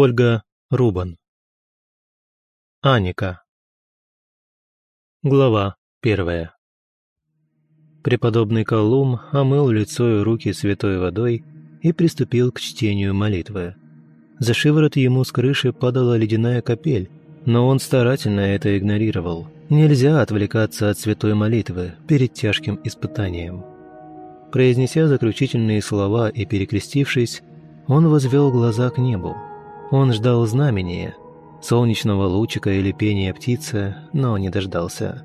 Ольга Рубан. Аника. Глава первая. Преподобный Колумб омыл лицо и руки святой водой и приступил к чтению молитвы. За шиворот ему с крыши падала ледяная капель, но он старательно это игнорировал. Нельзя отвлекаться от святой молитвы перед тяжким испытанием. Произнеся заключительные слова и перекрестившись, он возвел глаза к небу. Он ждал знамения, солнечного лучика или пения птицы, но не дождался.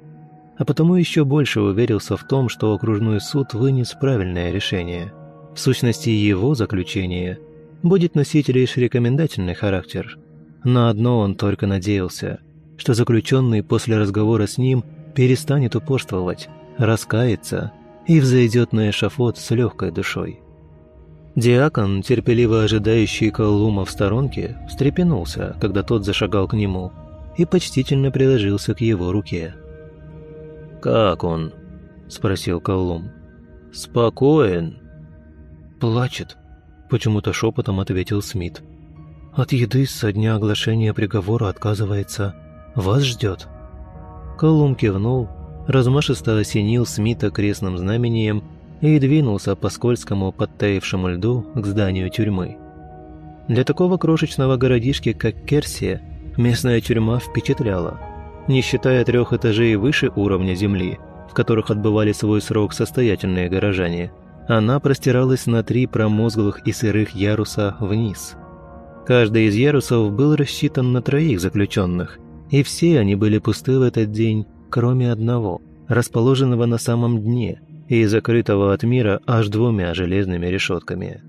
А потому еще больше уверился в том, что окружной суд вынес правильное решение. В сущности, его заключение будет носить лишь рекомендательный характер. На одно он только надеялся, что заключенный после разговора с ним перестанет упорствовать, раскается и взойдет на эшафот с легкой душой. Диакон, терпеливо ожидающий Колума в сторонке, встрепенулся, когда тот зашагал к нему, и почтительно приложился к его руке. «Как он?» – спросил Колум. «Спокоен». «Плачет», – почему-то шепотом ответил Смит. «От еды со дня оглашения приговора отказывается. Вас ждет». Колум кивнул, размашисто осенил Смита крестным знамением и двинулся по скользкому подтаившему льду к зданию тюрьмы. Для такого крошечного городишки, как Керсия, местная тюрьма впечатляла. Не считая трех этажей выше уровня земли, в которых отбывали свой срок состоятельные горожане, она простиралась на три промозглых и сырых яруса вниз. Каждый из ярусов был рассчитан на троих заключенных, и все они были пусты в этот день, кроме одного, расположенного на самом дне – и закрытого от мира аж двумя железными решетками.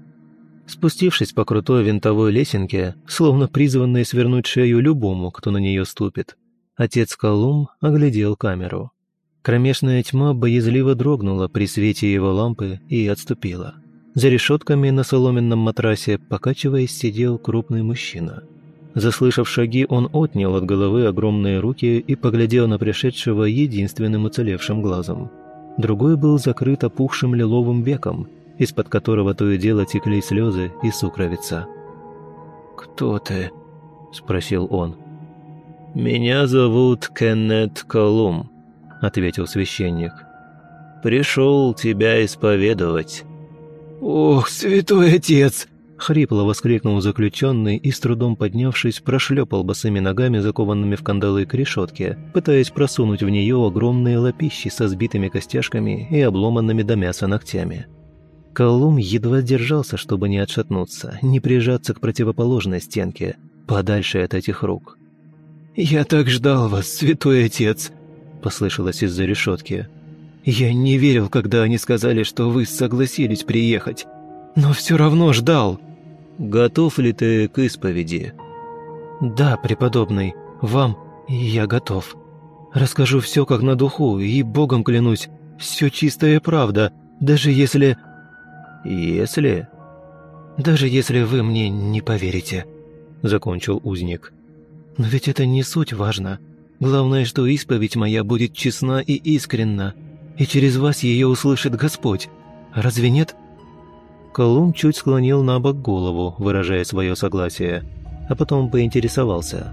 Спустившись по крутой винтовой лесенке, словно призванной свернуть шею любому, кто на нее ступит, отец Колум оглядел камеру. Кромешная тьма боязливо дрогнула при свете его лампы и отступила. За решетками на соломенном матрасе, покачиваясь, сидел крупный мужчина. Заслышав шаги, он отнял от головы огромные руки и поглядел на пришедшего единственным уцелевшим глазом – другой был закрыт опухшим лиловым веком, из-под которого то и дело текли слезы и сукровица. «Кто ты?» – спросил он. «Меня зовут Кеннет Колум», – ответил священник. «Пришел тебя исповедовать». «Ох, святой отец!» Хрипло воскликнул заключенный и, с трудом поднявшись, прошлепал босыми ногами, закованными в кандалы к решетке, пытаясь просунуть в нее огромные лопищи со сбитыми костяшками и обломанными до мяса ногтями. Колум едва держался, чтобы не отшатнуться, не прижаться к противоположной стенке, подальше от этих рук. «Я так ждал вас, святой отец!» – послышалось из-за решетки. «Я не верил, когда они сказали, что вы согласились приехать, но все равно ждал!» «Готов ли ты к исповеди?» «Да, преподобный, вам я готов. Расскажу все как на духу, и Богом клянусь, все чистая правда, даже если...» «Если?» «Даже если вы мне не поверите», — закончил узник. «Но ведь это не суть важно. Главное, что исповедь моя будет честна и искренна, и через вас ее услышит Господь. Разве нет?» Колум чуть склонил на бок голову, выражая свое согласие, а потом поинтересовался.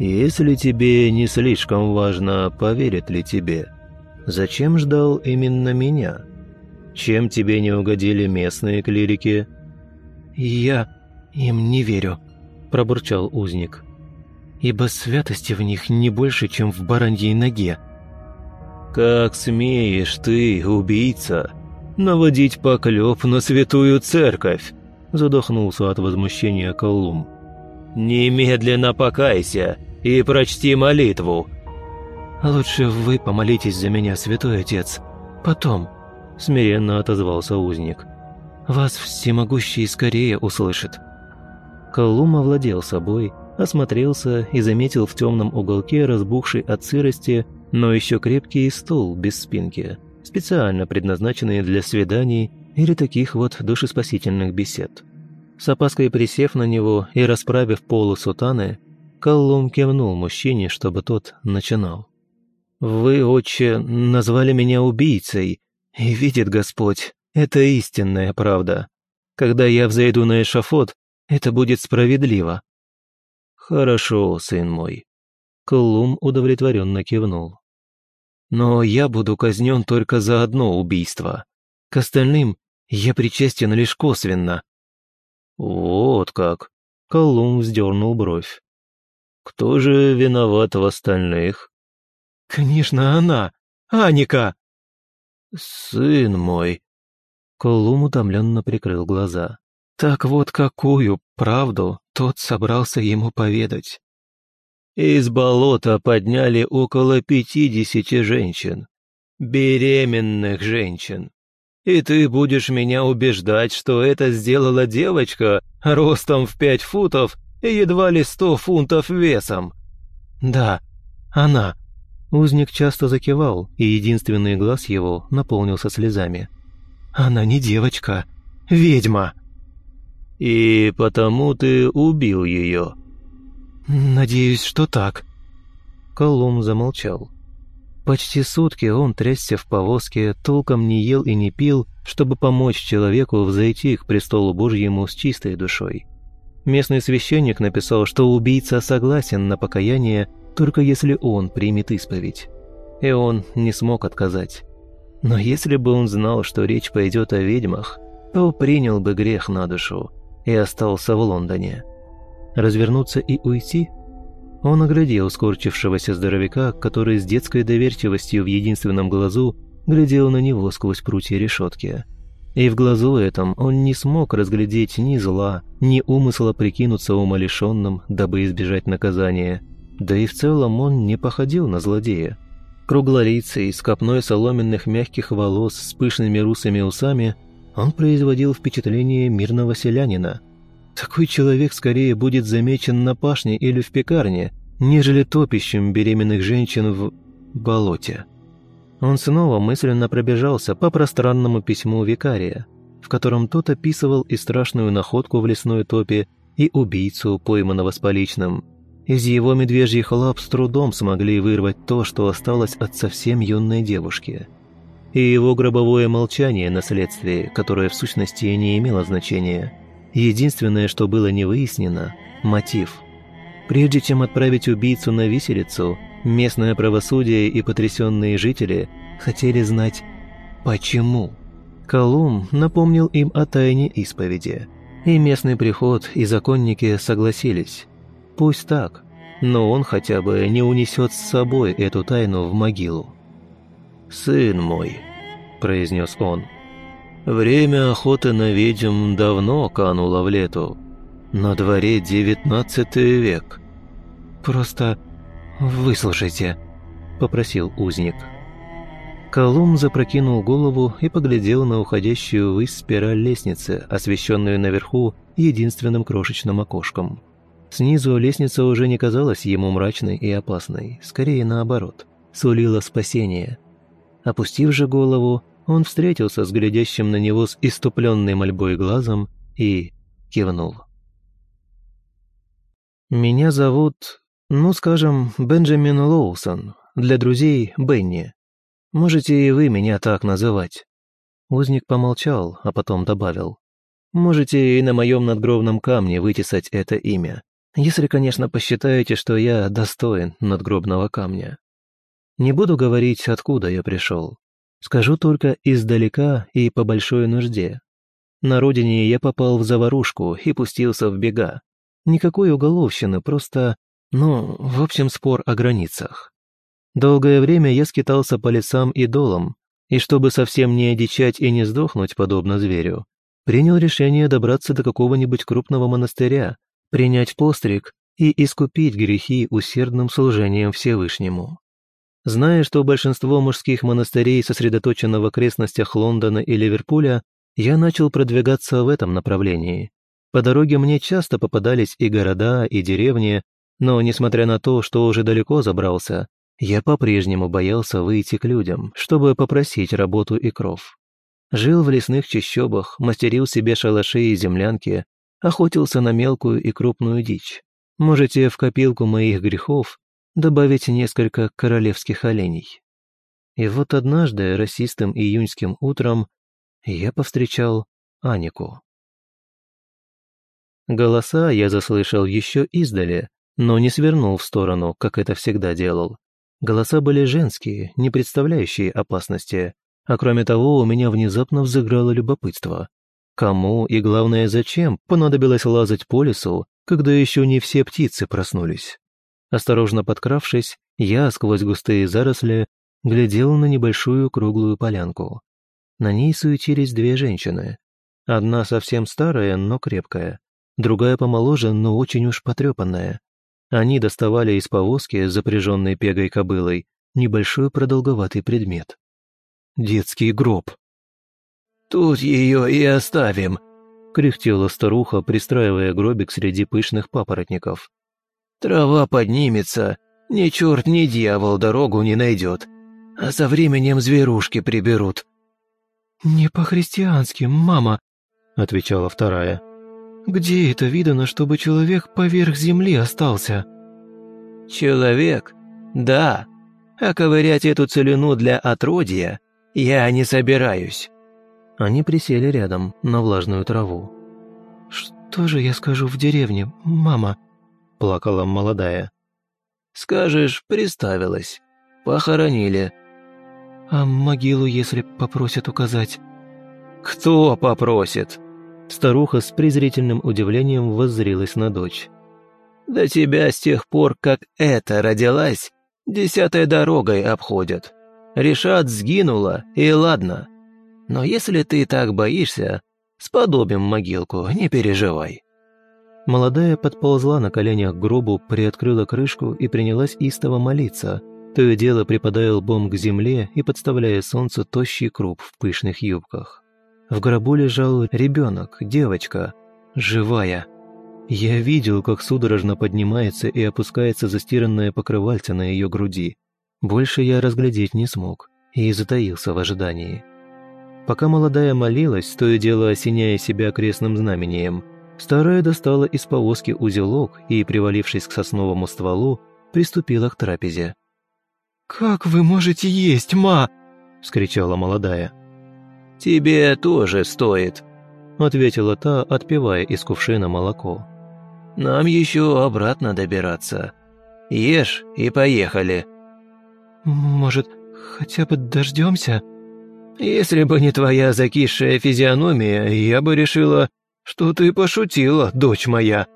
«Если тебе не слишком важно, поверят ли тебе, зачем ждал именно меня? Чем тебе не угодили местные клирики?» «Я им не верю», – пробурчал узник. «Ибо святости в них не больше, чем в бараньей ноге». «Как смеешь ты, убийца!» Наводить поклеп на святую церковь!» Задохнулся от возмущения Колум. «Немедленно покайся и прочти молитву!» «Лучше вы помолитесь за меня, святой отец. Потом», — смиренно отозвался узник. «Вас всемогущий скорее услышит». Колум овладел собой, осмотрелся и заметил в темном уголке разбухший от сырости, но еще крепкий стул без спинки — специально предназначенные для свиданий или таких вот душеспасительных бесед. С опаской присев на него и расправив полу сутаны, Коллум кивнул мужчине, чтобы тот начинал. «Вы, отче, назвали меня убийцей, и видит Господь, это истинная правда. Когда я взойду на эшафот, Это будет справедливо». «Хорошо, сын мой». Колумб удовлетворенно кивнул. «Но я буду казнен только за одно убийство. К остальным я причастен лишь косвенно». «Вот как!» — Колумб вздернул бровь. «Кто же виноват в остальных?» «Конечно, она! Аника!» «Сын мой!» Колум утомленно прикрыл глаза. Так вот какую правду тот собрался ему поведать. Из болота подняли около пятидесяти женщин. Беременных женщин. И ты будешь меня убеждать, что это сделала девочка ростом в пять футов и едва ли сто фунтов весом. Да, она. Узник часто закивал, и единственный глаз его наполнился слезами. Она не девочка, ведьма. «И потому ты убил ее?» «Надеюсь, что так». Колум замолчал. Почти сутки он трясся в повозке, толком не ел и не пил, чтобы помочь человеку взойти к престолу Божьему с чистой душой. Местный священник написал, что убийца согласен на покаяние, только если он примет исповедь. И он не смог отказать. Но если бы он знал, что речь пойдет о ведьмах, то принял бы грех на душу и остался в Лондоне. Развернуться и уйти? Он оглядел скорчившегося здоровяка, который с детской доверчивостью в единственном глазу глядел на него сквозь прутья решетки. И в глазу этом он не смог разглядеть ни зла, ни умысла прикинуться умалишенным, дабы избежать наказания. Да и в целом он не походил на злодея. Круглолицый, с копной соломенных мягких волос, с пышными русыми усами – он производил впечатление мирного селянина. Такой человек скорее будет замечен на пашне или в пекарне, нежели топищем беременных женщин в болоте. Он снова мысленно пробежался по пространному письму викария, в котором тот описывал и страшную находку в лесной топе, и убийцу, пойманного с поличным. Из его медвежьих лап с трудом смогли вырвать то, что осталось от совсем юной девушки – и его гробовое молчание на следствии, которое в сущности не имело значения. Единственное, что было не выяснено – мотив. Прежде чем отправить убийцу на виселицу, местное правосудие и потрясенные жители хотели знать «почему?». Колум напомнил им о тайне исповеди, и местный приход и законники согласились. Пусть так, но он хотя бы не унесет с собой эту тайну в могилу. «Сын мой», — произнес он, — «время охоты на ведьм давно кануло в лету. На дворе девятнадцатый век». «Просто выслушайте», — попросил узник. Колумб запрокинул голову и поглядел на уходящую ввысь спираль лестницы, освещенную наверху единственным крошечным окошком. Снизу лестница уже не казалась ему мрачной и опасной, скорее наоборот, сулила спасение — Опустив же голову, он встретился с глядящим на него с иступленной мольбой глазом и кивнул. «Меня зовут, ну, скажем, Бенджамин Лоусон, для друзей Бенни. Можете и вы меня так называть». Узник помолчал, а потом добавил. «Можете и на моем надгробном камне вытесать это имя, если, конечно, посчитаете, что я достоин надгробного камня. Не буду говорить, откуда я пришел. Скажу только издалека и по большой нужде. На родине я попал в заварушку и пустился в бега. Никакой уголовщины, просто, ну, в общем, спор о границах. Долгое время я скитался по лесам и долам, и чтобы совсем не одичать и не сдохнуть, подобно зверю, принял решение добраться до какого-нибудь крупного монастыря, принять постриг и искупить грехи усердным служением Всевышнему. Зная, что большинство мужских монастырей сосредоточено в окрестностях Лондона и Ливерпуля, я начал продвигаться в этом направлении. По дороге мне часто попадались и города, и деревни, но, несмотря на то, что уже далеко забрался, я по-прежнему боялся выйти к людям, чтобы попросить работу и кров. Жил в лесных чащобах, мастерил себе шалаши и землянки, охотился на мелкую и крупную дичь. Можете в копилку моих грехов добавить несколько королевских оленей. И вот однажды, расистым июньским утром, я повстречал Анику. Голоса я заслышал еще издали, но не свернул в сторону, как это всегда делал. Голоса были женские, не представляющие опасности, а кроме того у меня внезапно взыграло любопытство. Кому и, главное, зачем понадобилось лазать по лесу, когда еще не все птицы проснулись? Осторожно подкравшись, я сквозь густые заросли глядел на небольшую круглую полянку. На ней суетились две женщины. Одна совсем старая, но крепкая, другая помоложе, но очень уж потрепанная. Они доставали из повозки, запряженной пегой кобылой, небольшой продолговатый предмет. Детский гроб. «Тут ее и оставим», — кряхтела старуха, пристраивая гробик среди пышных папоротников. «Трава поднимется, ни черт, ни дьявол дорогу не найдет, а со временем зверушки приберут». «Не по-христиански, мама», — отвечала вторая. «Где это видано, чтобы человек поверх земли остался?» «Человек? Да. А ковырять эту целину для отродья я не собираюсь». Они присели рядом, на влажную траву. «Что же я скажу в деревне, мама?» – плакала молодая. «Скажешь, приставилась. Похоронили». «А могилу, если попросят указать?» «Кто попросит?» Старуха с презрительным удивлением воззрилась на дочь. «Да тебя с тех пор, как эта родилась, десятой дорогой обходят. Решат, сгинула, и ладно. Но если ты так боишься, сподобим могилку, не переживай». Молодая подползла на коленях к гробу, приоткрыла крышку и принялась истово молиться, то и дело припадая лбом к земле и подставляя солнцу тощий круп в пышных юбках. В гробу лежал ребенок, девочка, живая. Я видел, как судорожно поднимается и опускается застиранное покрывальце на ее груди. Больше я разглядеть не смог и затаился в ожидании. Пока молодая молилась, то и дело осеняя себя крестным знамением, старая достала из повозки узелок и, привалившись к сосновому стволу, приступила к трапезе. «Как вы можете есть, ма?» – вскричала молодая. «Тебе тоже стоит», – ответила та, отпивая из кувшина молоко. «Нам еще обратно добираться. Ешь и поехали». «Может, хотя бы дождемся?» Если бы не твоя закисшая физиономия, я бы решила, что ты пошутила, дочь моя».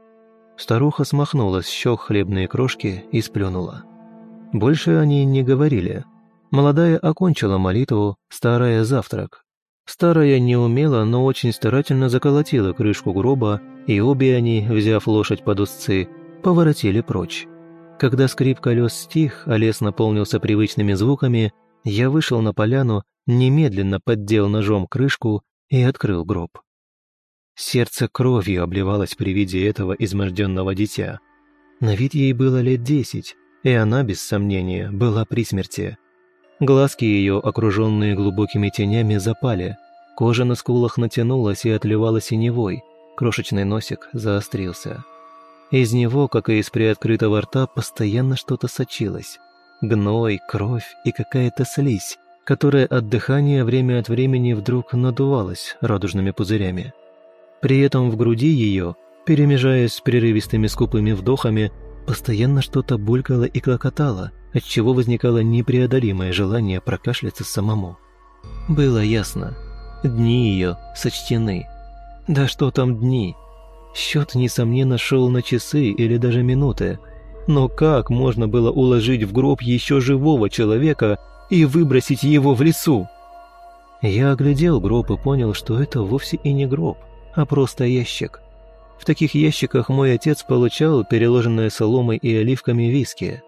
Старуха смахнула с щек хлебные крошки и сплюнула. Больше они не говорили. Молодая окончила молитву, старая – завтрак. Старая не умела, но очень старательно заколотила крышку гроба, и обе они, взяв лошадь под узцы, поворотили прочь. Когда скрип колес стих, а лес наполнился привычными звуками, я вышел на поляну немедленно поддел ножом крышку и открыл гроб. Сердце кровью обливалось при виде этого изможденного дитя. На вид ей было лет десять, и она, без сомнения, была при смерти. Глазки ее, окруженные глубокими тенями, запали, кожа на скулах натянулась и отливала синевой, крошечный носик заострился. Из него, как и из приоткрытого рта, постоянно что-то сочилось. Гной, кровь и какая-то слизь, которая от дыхания время от времени вдруг надувалась радужными пузырями. При этом в груди ее, перемежаясь с прерывистыми скупыми вдохами, постоянно что-то булькало и клокотало, отчего возникало непреодолимое желание прокашляться самому. Было ясно, дни ее сочтены. Да что там дни? Счет, несомненно, шел на часы или даже минуты. Но как можно было уложить в гроб еще живого человека, и выбросить его в лесу. Я оглядел гроб и понял, что это вовсе и не гроб, а просто ящик. В таких ящиках мой отец получал переложенное соломой и оливками виски.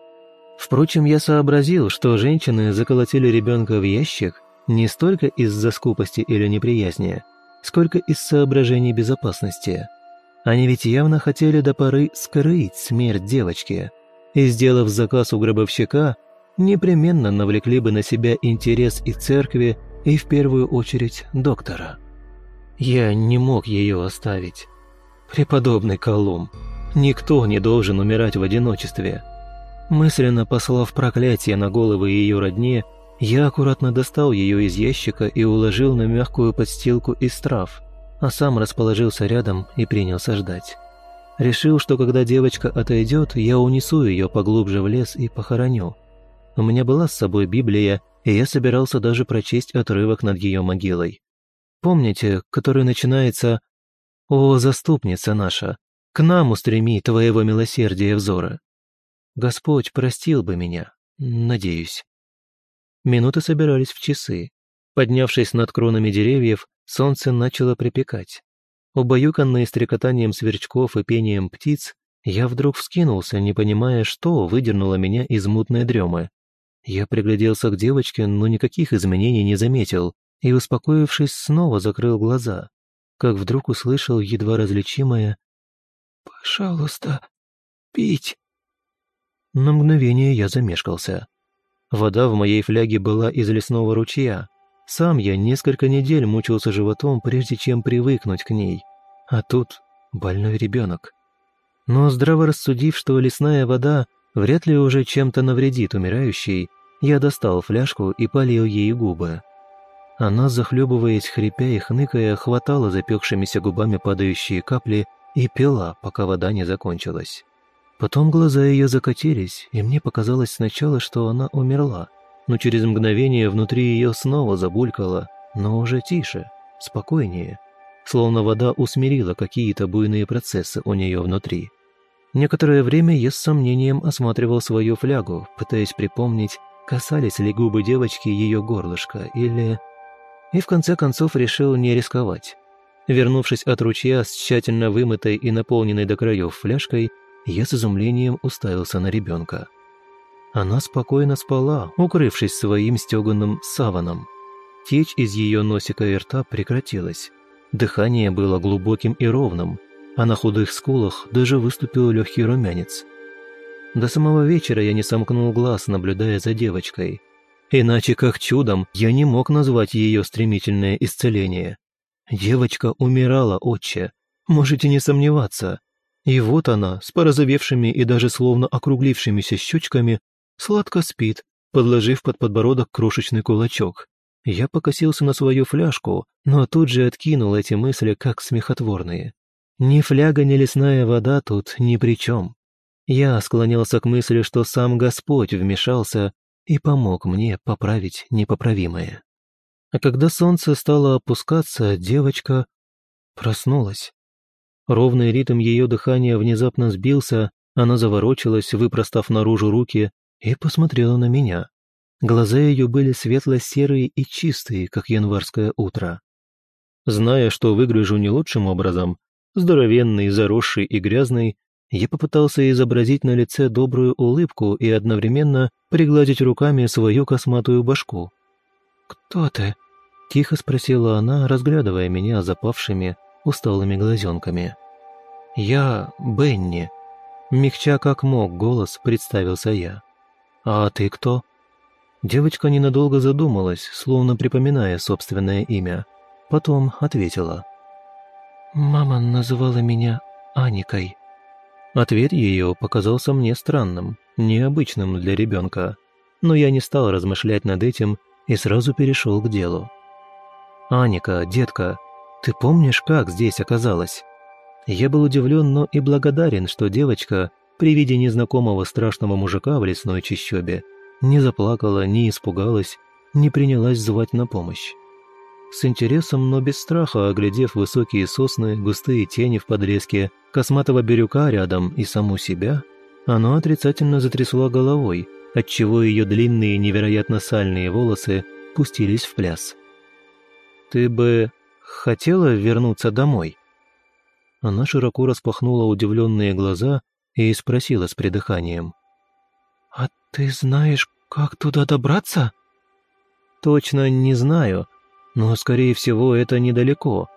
Впрочем, я сообразил, что женщины заколотили ребенка в ящик не столько из-за скупости или неприязни, сколько из соображений безопасности. Они ведь явно хотели до поры скрыть смерть девочки. И, сделав заказ у гробовщика, непременно навлекли бы на себя интерес и церкви, и в первую очередь доктора. Я не мог ее оставить. Преподобный Колумб, никто не должен умирать в одиночестве. Мысленно послав проклятие на головы ее родне, я аккуратно достал ее из ящика и уложил на мягкую подстилку из трав, а сам расположился рядом и принялся ждать. Решил, что когда девочка отойдет, я унесу ее поглубже в лес и похороню. У меня была с собой Библия, и я собирался даже прочесть отрывок над ее могилой. Помните, который начинается «О, заступница наша, к нам устреми твоего милосердия взора». Господь простил бы меня, надеюсь. Минуты собирались в часы. Поднявшись над кронами деревьев, солнце начало припекать. Убаюканный стрекотанием сверчков и пением птиц, я вдруг вскинулся, не понимая, что выдернуло меня из мутной дремы. Я пригляделся к девочке, но никаких изменений не заметил, и, успокоившись, снова закрыл глаза, как вдруг услышал едва различимое «Пожалуйста, пить». На мгновение я замешкался. Вода в моей фляге была из лесного ручья. Сам я несколько недель мучился животом, прежде чем привыкнуть к ней. А тут больной ребенок. Но здраво рассудив, что лесная вода вряд ли уже чем-то навредит умирающей, я достал фляжку и полил ей губы. Она, захлебываясь, хрипя и хныкая, хватала запекшимися губами падающие капли и пила, пока вода не закончилась. Потом глаза ее закатились, и мне показалось сначала, что она умерла, но через мгновение внутри ее снова забулькало, но уже тише, спокойнее словно вода усмирила какие-то буйные процессы у нее внутри. Некоторое время я с сомнением осматривал свою флягу, пытаясь припомнить, касались ли губы девочки ее горлышка или... И в конце концов решил не рисковать. Вернувшись от ручья с тщательно вымытой и наполненной до краев фляжкой, я с изумлением уставился на ребенка. Она спокойно спала, укрывшись своим стеганым саваном. Течь из ее носика и рта прекратилась. Дыхание было глубоким и ровным, а на худых скулах даже выступил легкий румянец. До самого вечера я не сомкнул глаз, наблюдая за девочкой. Иначе как чудом я не мог назвать ее стремительное исцеление. Девочка умирала, отче, можете не сомневаться. И вот она, с порозовевшими и даже словно округлившимися щечками, сладко спит, подложив под подбородок крошечный кулачок. Я покосился на свою фляжку, но тут же откинул эти мысли как смехотворные. Ни фляга, ни лесная вода тут ни при чем. Я склонялся к мысли, что сам Господь вмешался и помог мне поправить непоправимое. А когда солнце стало опускаться, девочка проснулась. Ровный ритм ее дыхания внезапно сбился, она заворочилась, выпростав наружу руки, и посмотрела на меня. Глаза ее были светло-серые и чистые, как январское утро. Зная, что выгляжу не лучшим образом, здоровенный, заросший и грязный, я попытался изобразить на лице добрую улыбку и одновременно пригладить руками свою косматую башку. «Кто ты?» – тихо спросила она, разглядывая меня запавшими, усталыми глазенками. «Я Бенни», – мягча как мог голос представился я. «А ты кто?» Девочка ненадолго задумалась, словно припоминая собственное имя. Потом ответила. «Мама называла меня Аникой». Ответ ее показался мне странным, необычным для ребенка, но я не стал размышлять над этим и сразу перешел к делу. «Аника, детка, ты помнишь, как здесь оказалась?» Я был удивлен, но и благодарен, что девочка, при виде незнакомого страшного мужика в лесной чащобе, не заплакала, не испугалась, не принялась звать на помощь. С интересом, но без страха, оглядев высокие сосны, густые тени в подрезке, косматого бирюка рядом и саму себя, она отрицательно затрясла головой, отчего ее длинные невероятно сальные волосы пустились в пляс. «Ты бы хотела вернуться домой?» Она широко распахнула удивленные глаза и спросила с придыханием. «А ты знаешь, как туда добраться?» «Точно не знаю, но, скорее всего, это недалеко.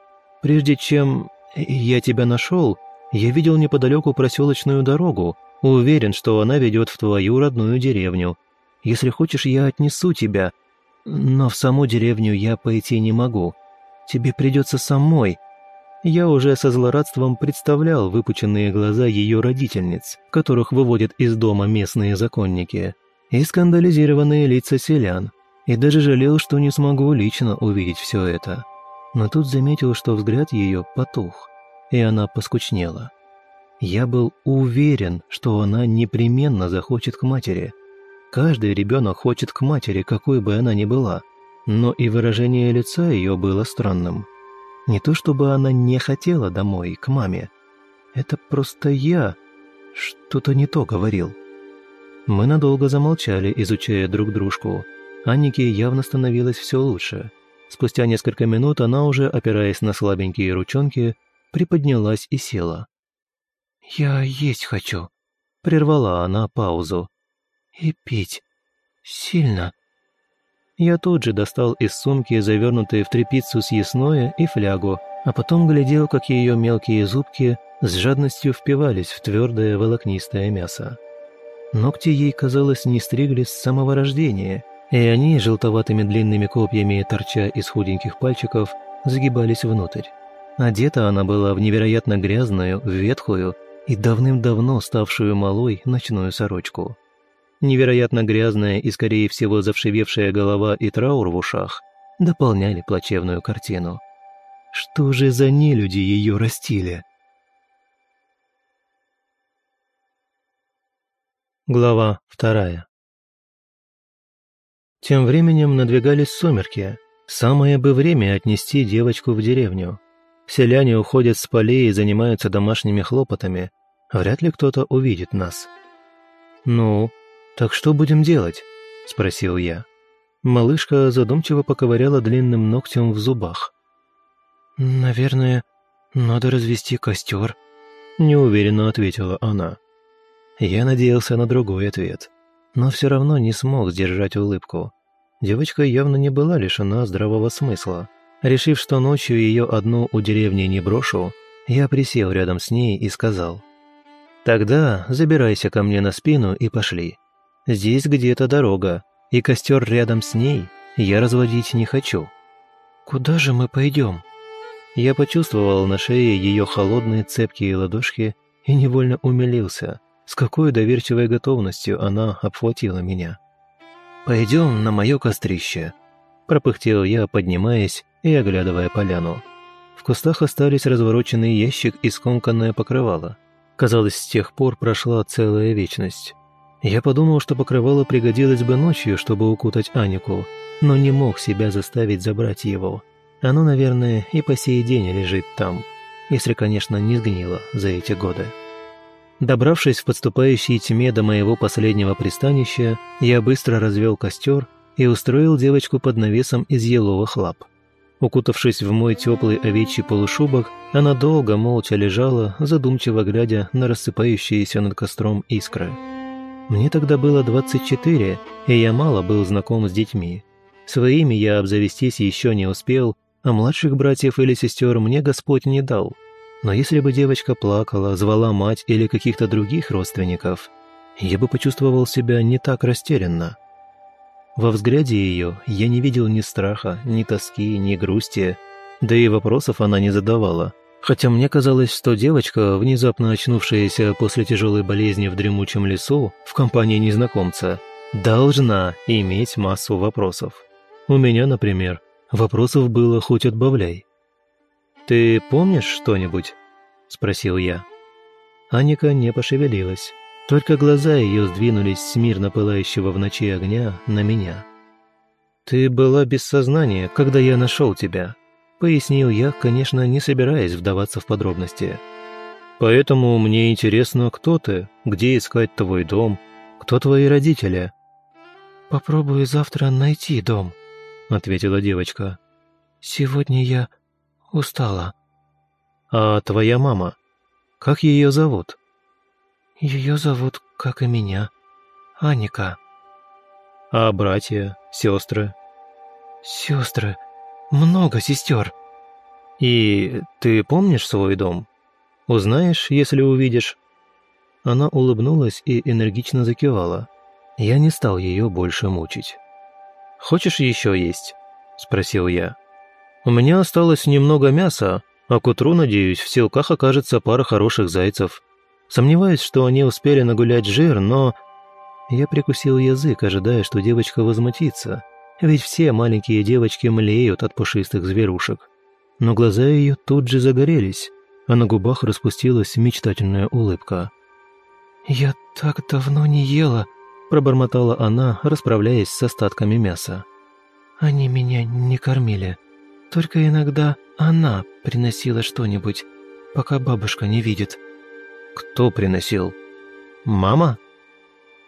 Прежде чем я тебя нашел, я видел неподалеку проселочную дорогу, уверен, что она ведет в твою родную деревню. Если хочешь, я отнесу тебя, но в саму деревню я пойти не могу. Тебе придется самой, я уже со злорадством представлял выпученные глаза ее родительниц, которых выводят из дома местные законники, и скандализированные лица селян, и даже жалел, что не смогу лично увидеть все это. Но тут заметил, что взгляд ее потух, и она поскучнела. Я был уверен, что она непременно захочет к матери. Каждый ребенок хочет к матери, какой бы она ни была. Но и выражение лица ее было странным. Не то чтобы она не хотела домой, к маме. Это просто я что-то не то говорил. Мы надолго замолчали, изучая друг дружку. Аннике явно становилось все лучше. Спустя несколько минут она уже, опираясь на слабенькие ручонки, приподнялась и села. «Я есть хочу», — прервала она паузу. «И пить. Сильно». Я тут же достал из сумки, завернутые в тряпицу съестное и флягу, а потом глядел, как ее мелкие зубки с жадностью впивались в твердое волокнистое мясо. Ногти ей, казалось, не стригли с самого рождения, и они, желтоватыми длинными копьями, торча из худеньких пальчиков, загибались внутрь. Одета она была в невероятно грязную, ветхую и давным-давно ставшую малой ночную сорочку. Невероятно грязная и, скорее всего, завшивевшая голова и траур в ушах дополняли плачевную картину. Что же за нелюди ее растили? Глава вторая Тем временем надвигались сумерки. Самое бы время отнести девочку в деревню. Селяне уходят с полей и занимаются домашними хлопотами. Вряд ли кто-то увидит нас. «Ну, так что будем делать?» – спросил я. Малышка задумчиво поковыряла длинным ногтем в зубах. «Наверное, надо развести костер», – неуверенно ответила она. Я надеялся на другой ответ, но все равно не смог сдержать улыбку. Девочка явно не была лишена здравого смысла. Решив, что ночью ее одну у деревни не брошу, я присел рядом с ней и сказал. «Тогда забирайся ко мне на спину и пошли. Здесь где-то дорога, и костер рядом с ней я разводить не хочу». «Куда же мы пойдем?» Я почувствовал на шее ее холодные цепкие ладошки и невольно умилился – с какой доверчивой готовностью она обхватила меня. «Пойдем на мое кострище», – пропыхтел я, поднимаясь и оглядывая поляну. В кустах остались развороченный ящик и скомканное покрывало. Казалось, с тех пор прошла целая вечность. Я подумал, что покрывало пригодилось бы ночью, чтобы укутать Анику, но не мог себя заставить забрать его. Оно, наверное, и по сей день лежит там, если, конечно, не сгнило за эти годы. Добравшись в подступающей тьме до моего последнего пристанища, я быстро развел костер и устроил девочку под навесом из еловых лап. Укутавшись в мой теплый овечий полушубок, она долго молча лежала, задумчиво глядя на рассыпающиеся над костром искры. Мне тогда было 24, и я мало был знаком с детьми. Своими я обзавестись еще не успел, а младших братьев или сестер мне Господь не дал – но если бы девочка плакала, звала мать или каких-то других родственников, я бы почувствовал себя не так растерянно. Во взгляде ее я не видел ни страха, ни тоски, ни грусти, да и вопросов она не задавала. Хотя мне казалось, что девочка, внезапно очнувшаяся после тяжелой болезни в дремучем лесу в компании незнакомца, должна иметь массу вопросов. У меня, например, вопросов было хоть отбавляй. «Ты помнишь что-нибудь?» – спросил я. Аника не пошевелилась, только глаза ее сдвинулись с мирно пылающего в ночи огня на меня. «Ты была без сознания, когда я нашел тебя», – пояснил я, конечно, не собираясь вдаваться в подробности. «Поэтому мне интересно, кто ты, где искать твой дом, кто твои родители». «Попробую завтра найти дом», – ответила девочка. «Сегодня я устала». «А твоя мама? Как ее зовут?» «Ее зовут, как и меня, Аника». «А братья, сестры?» «Сестры. Много сестер». «И ты помнишь свой дом? Узнаешь, если увидишь?» Она улыбнулась и энергично закивала. Я не стал ее больше мучить. «Хочешь еще есть?» – спросил я. У меня осталось немного мяса, а к утру, надеюсь, в селках окажется пара хороших зайцев. Сомневаюсь, что они успели нагулять жир, но... Я прикусил язык, ожидая, что девочка возмутится. Ведь все маленькие девочки млеют от пушистых зверушек. Но глаза ее тут же загорелись. а на губах распустилась мечтательная улыбка. «Я так давно не ела», – пробормотала она, расправляясь с остатками мяса. «Они меня не кормили. Только иногда она приносила что-нибудь, пока бабушка не видит». «Кто приносил? Мама?»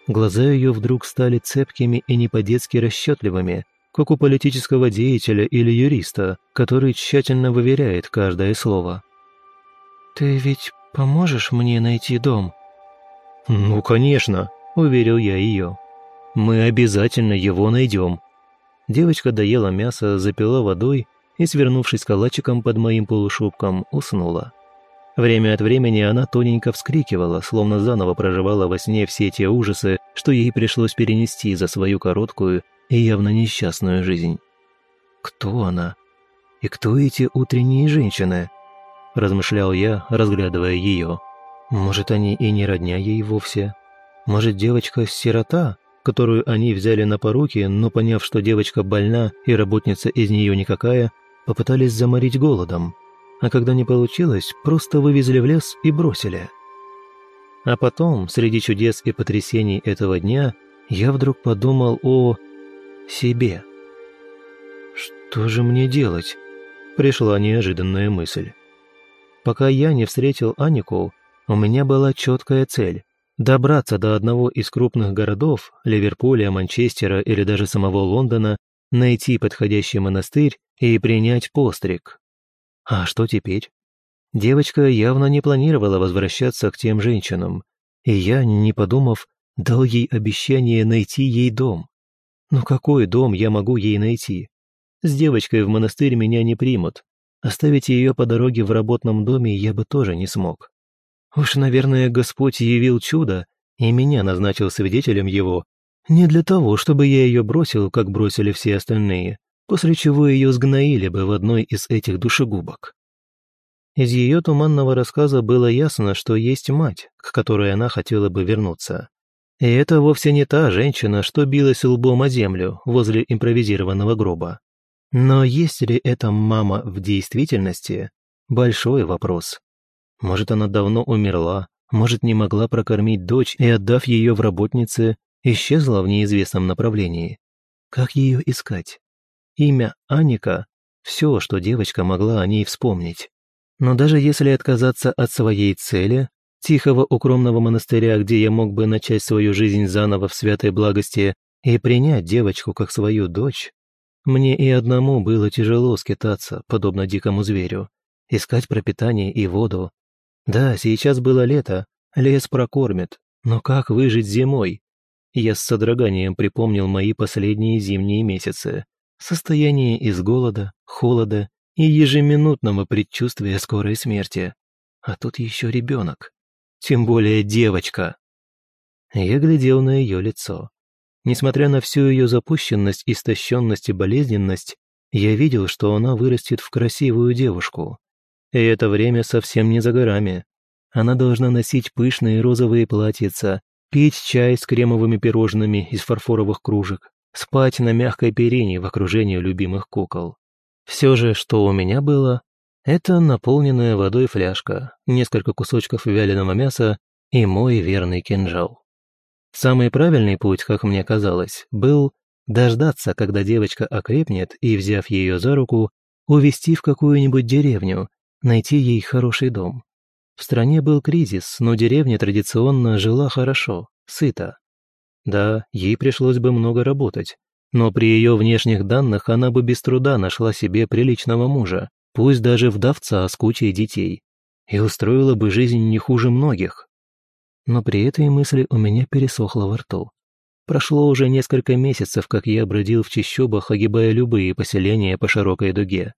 Глаза ее вдруг стали цепкими и не по-детски расчетливыми, как у политического деятеля или юриста, который тщательно выверяет каждое слово. «Ты ведь поможешь мне найти дом?» «Ну, конечно», – уверил я ее. «Мы обязательно его найдем». Девочка доела мясо, запила водой и, свернувшись калачиком под моим полушубком, уснула. Время от времени она тоненько вскрикивала, словно заново проживала во сне все те ужасы, что ей пришлось перенести за свою короткую и явно несчастную жизнь. Кто она? И кто эти утренние женщины? Размышлял я, разглядывая ее. Может, они и не родня ей вовсе? Может, девочка-сирота, которую они взяли на поруки, но поняв, что девочка больна и работница из нее никакая, попытались заморить голодом? а когда не получилось, просто вывезли в лес и бросили. А потом, среди чудес и потрясений этого дня, я вдруг подумал о... себе. Что же мне делать? Пришла неожиданная мысль. Пока я не встретил Анику, у меня была четкая цель – добраться до одного из крупных городов, Ливерпуля, Манчестера или даже самого Лондона, найти подходящий монастырь и принять постриг, а что теперь? Девочка явно не планировала возвращаться к тем женщинам, и я, не подумав, дал ей обещание найти ей дом. Но какой дом я могу ей найти? С девочкой в монастырь меня не примут. Оставить ее по дороге в работном доме я бы тоже не смог. Уж, наверное, Господь явил чудо и меня назначил свидетелем его, не для того, чтобы я ее бросил, как бросили все остальные, после чего ее сгноили бы в одной из этих душегубок. Из ее туманного рассказа было ясно, что есть мать, к которой она хотела бы вернуться. И это вовсе не та женщина, что билась лбом о землю возле импровизированного гроба. Но есть ли эта мама в действительности? Большой вопрос. Может, она давно умерла, может, не могла прокормить дочь и, отдав ее в работнице, исчезла в неизвестном направлении. Как ее искать? Имя Аника – все, что девочка могла о ней вспомнить. Но даже если отказаться от своей цели, тихого укромного монастыря, где я мог бы начать свою жизнь заново в святой благости и принять девочку как свою дочь, мне и одному было тяжело скитаться, подобно дикому зверю, искать пропитание и воду. Да, сейчас было лето, лес прокормит, но как выжить зимой? Я с содроганием припомнил мои последние зимние месяцы состояние из голода, холода и ежеминутного предчувствия скорой смерти. А тут еще ребенок. Тем более девочка. Я глядел на ее лицо. Несмотря на всю ее запущенность, истощенность и болезненность, я видел, что она вырастет в красивую девушку. И это время совсем не за горами. Она должна носить пышные розовые платьица, пить чай с кремовыми пирожными из фарфоровых кружек, спать на мягкой перине в окружении любимых кукол. Все же, что у меня было, это наполненная водой фляжка, несколько кусочков вяленого мяса и мой верный кинжал. Самый правильный путь, как мне казалось, был дождаться, когда девочка окрепнет и, взяв ее за руку, увезти в какую-нибудь деревню, найти ей хороший дом. В стране был кризис, но деревня традиционно жила хорошо, сыто. Да, ей пришлось бы много работать, но при ее внешних данных она бы без труда нашла себе приличного мужа, пусть даже вдовца с кучей детей, и устроила бы жизнь не хуже многих. Но при этой мысли у меня пересохло во рту. Прошло уже несколько месяцев, как я бродил в чащобах, огибая любые поселения по широкой дуге.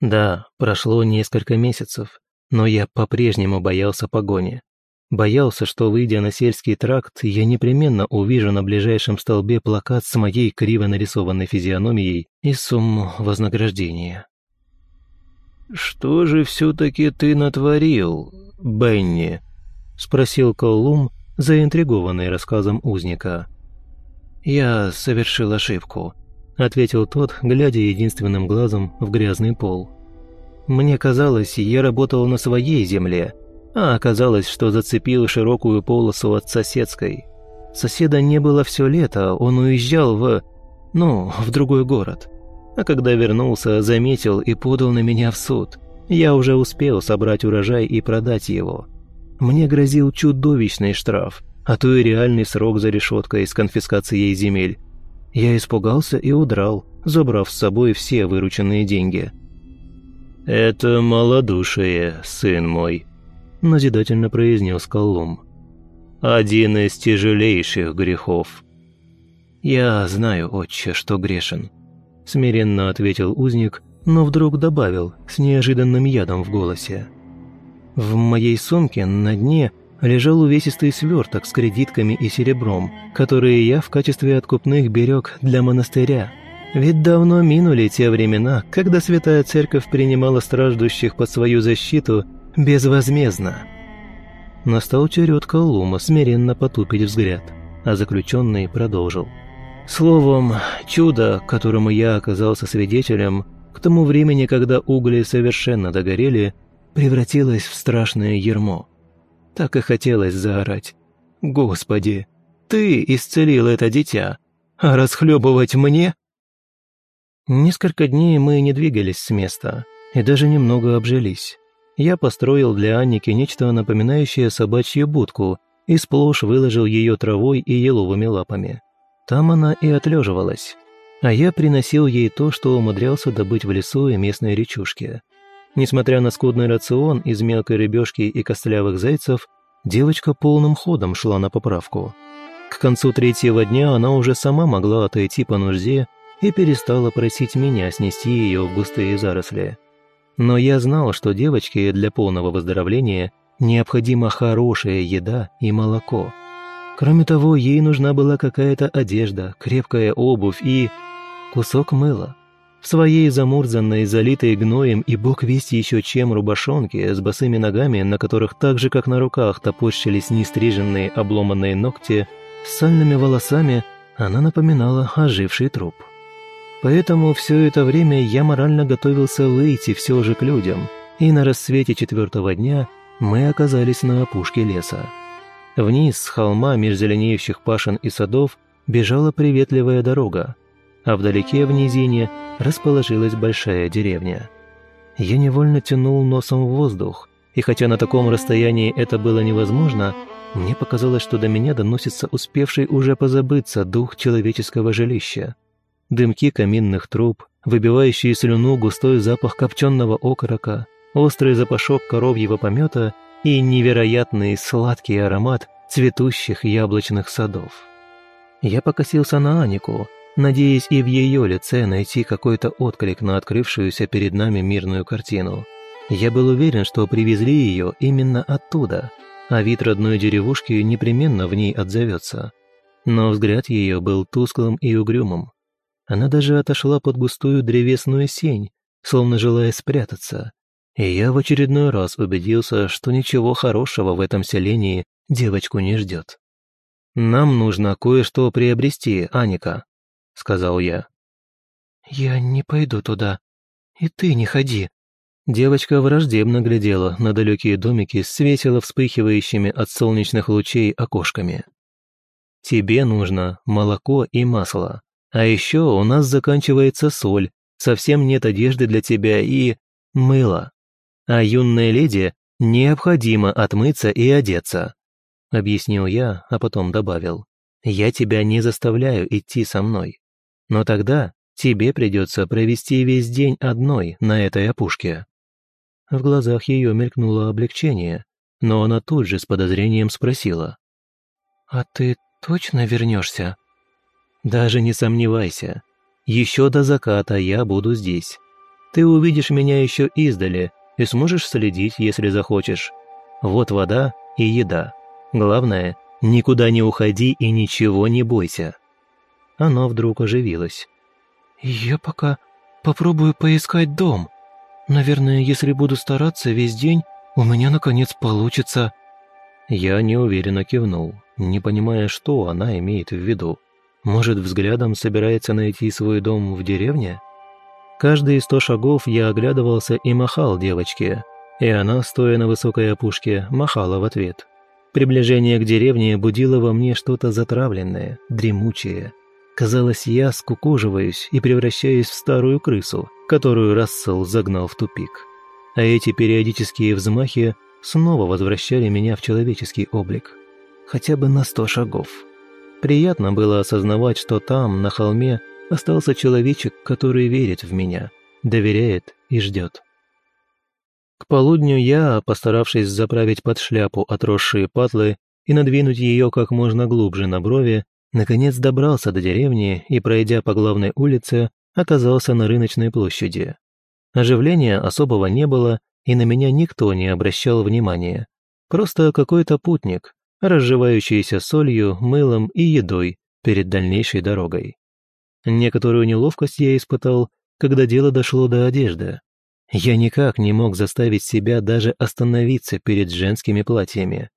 Да, прошло несколько месяцев, но я по-прежнему боялся погони. Боялся, что, выйдя на сельский тракт, я непременно увижу на ближайшем столбе плакат с моей криво нарисованной физиономией и сумму вознаграждения. «Что же все-таки ты натворил, Бенни?» — спросил Коллум, заинтригованный рассказом узника. «Я совершил ошибку», — ответил тот, глядя единственным глазом в грязный пол. Мне казалось, я работал на своей земле, а оказалось, что зацепил широкую полосу от соседской. Соседа не было все лето, он уезжал в... ну, в другой город. А когда вернулся, заметил и подал на меня в суд. Я уже успел собрать урожай и продать его. Мне грозил чудовищный штраф, а то и реальный срок за решеткой с конфискацией земель. Я испугался и удрал, забрав с собой все вырученные деньги. «Это малодушие, сын мой», – назидательно произнес Колумб. «Один из тяжелейших грехов». «Я знаю, отче, что грешен», – смиренно ответил узник, но вдруг добавил с неожиданным ядом в голосе. «В моей сумке на дне – лежал увесистый сверток с кредитками и серебром, которые я в качестве откупных берег для монастыря. Ведь давно минули те времена, когда Святая Церковь принимала страждущих под свою защиту безвозмездно. Настал черед Колума смиренно потупить взгляд, а заключенный продолжил. Словом, чудо, которому я оказался свидетелем, к тому времени, когда угли совершенно догорели, превратилось в страшное ермо – так и хотелось заорать. «Господи, ты исцелил это дитя, а расхлебывать мне?» Несколько дней мы не двигались с места и даже немного обжились. Я построил для Анники нечто напоминающее собачью будку и сплошь выложил ее травой и еловыми лапами. Там она и отлеживалась, а я приносил ей то, что умудрялся добыть в лесу и местной речушке – Несмотря на скудный рацион из мелкой рыбешки и костлявых зайцев, девочка полным ходом шла на поправку. К концу третьего дня она уже сама могла отойти по нужде и перестала просить меня снести ее в густые заросли. Но я знал, что девочке для полного выздоровления необходима хорошая еда и молоко. Кроме того, ей нужна была какая-то одежда, крепкая обувь и... кусок мыла. В своей замурзанной, залитой гноем и бог весть еще чем рубашонке с босыми ногами, на которых так же, как на руках, топорщились нестриженные обломанные ногти, с сальными волосами она напоминала оживший труп. Поэтому все это время я морально готовился выйти все же к людям, и на рассвете четвертого дня мы оказались на опушке леса. Вниз с холма меж зеленеющих пашен и садов бежала приветливая дорога, а вдалеке в низине расположилась большая деревня. Я невольно тянул носом в воздух, и хотя на таком расстоянии это было невозможно, мне показалось, что до меня доносится успевший уже позабыться дух человеческого жилища. Дымки каминных труб, выбивающие слюну густой запах копченого окорока, острый запашок коровьего помета и невероятный сладкий аромат цветущих яблочных садов. Я покосился на Анику, надеясь и в ее лице найти какой-то отклик на открывшуюся перед нами мирную картину. Я был уверен, что привезли ее именно оттуда, а вид родной деревушки непременно в ней отзовется. Но взгляд ее был тусклым и угрюмым. Она даже отошла под густую древесную сень, словно желая спрятаться. И я в очередной раз убедился, что ничего хорошего в этом селении девочку не ждет. «Нам нужно кое-что приобрести, Аника», — сказал я. «Я не пойду туда. И ты не ходи». Девочка враждебно глядела на далекие домики с весело вспыхивающими от солнечных лучей окошками. «Тебе нужно молоко и масло. А еще у нас заканчивается соль, совсем нет одежды для тебя и... мыло. А юной леди необходимо отмыться и одеться», — объяснил я, а потом добавил. «Я тебя не заставляю идти со мной. Но тогда тебе придется провести весь день одной на этой опушке». В глазах ее мелькнуло облегчение, но она тут же с подозрением спросила. «А ты точно вернешься?» «Даже не сомневайся. Еще до заката я буду здесь. Ты увидишь меня еще издали и сможешь следить, если захочешь. Вот вода и еда. Главное, никуда не уходи и ничего не бойся». Оно вдруг оживилось. «Я пока попробую поискать дом. Наверное, если буду стараться весь день, у меня наконец получится». Я неуверенно кивнул, не понимая, что она имеет в виду. Может, взглядом собирается найти свой дом в деревне? Каждые сто шагов я оглядывался и махал девочке, и она, стоя на высокой опушке, махала в ответ. Приближение к деревне будило во мне что-то затравленное, дремучее. Казалось, я скукоживаюсь и превращаюсь в старую крысу, которую Рассел загнал в тупик. А эти периодические взмахи снова возвращали меня в человеческий облик. Хотя бы на сто шагов. Приятно было осознавать, что там, на холме, остался человечек, который верит в меня, доверяет и ждет. К полудню я, постаравшись заправить под шляпу отросшие патлы и надвинуть ее как можно глубже на брови, наконец добрался до деревни и, пройдя по главной улице, оказался на рыночной площади. Оживления особого не было, и на меня никто не обращал внимания. Просто какой-то путник, разживающийся солью, мылом и едой перед дальнейшей дорогой. Некоторую неловкость я испытал, когда дело дошло до одежды. Я никак не мог заставить себя даже остановиться перед женскими платьями.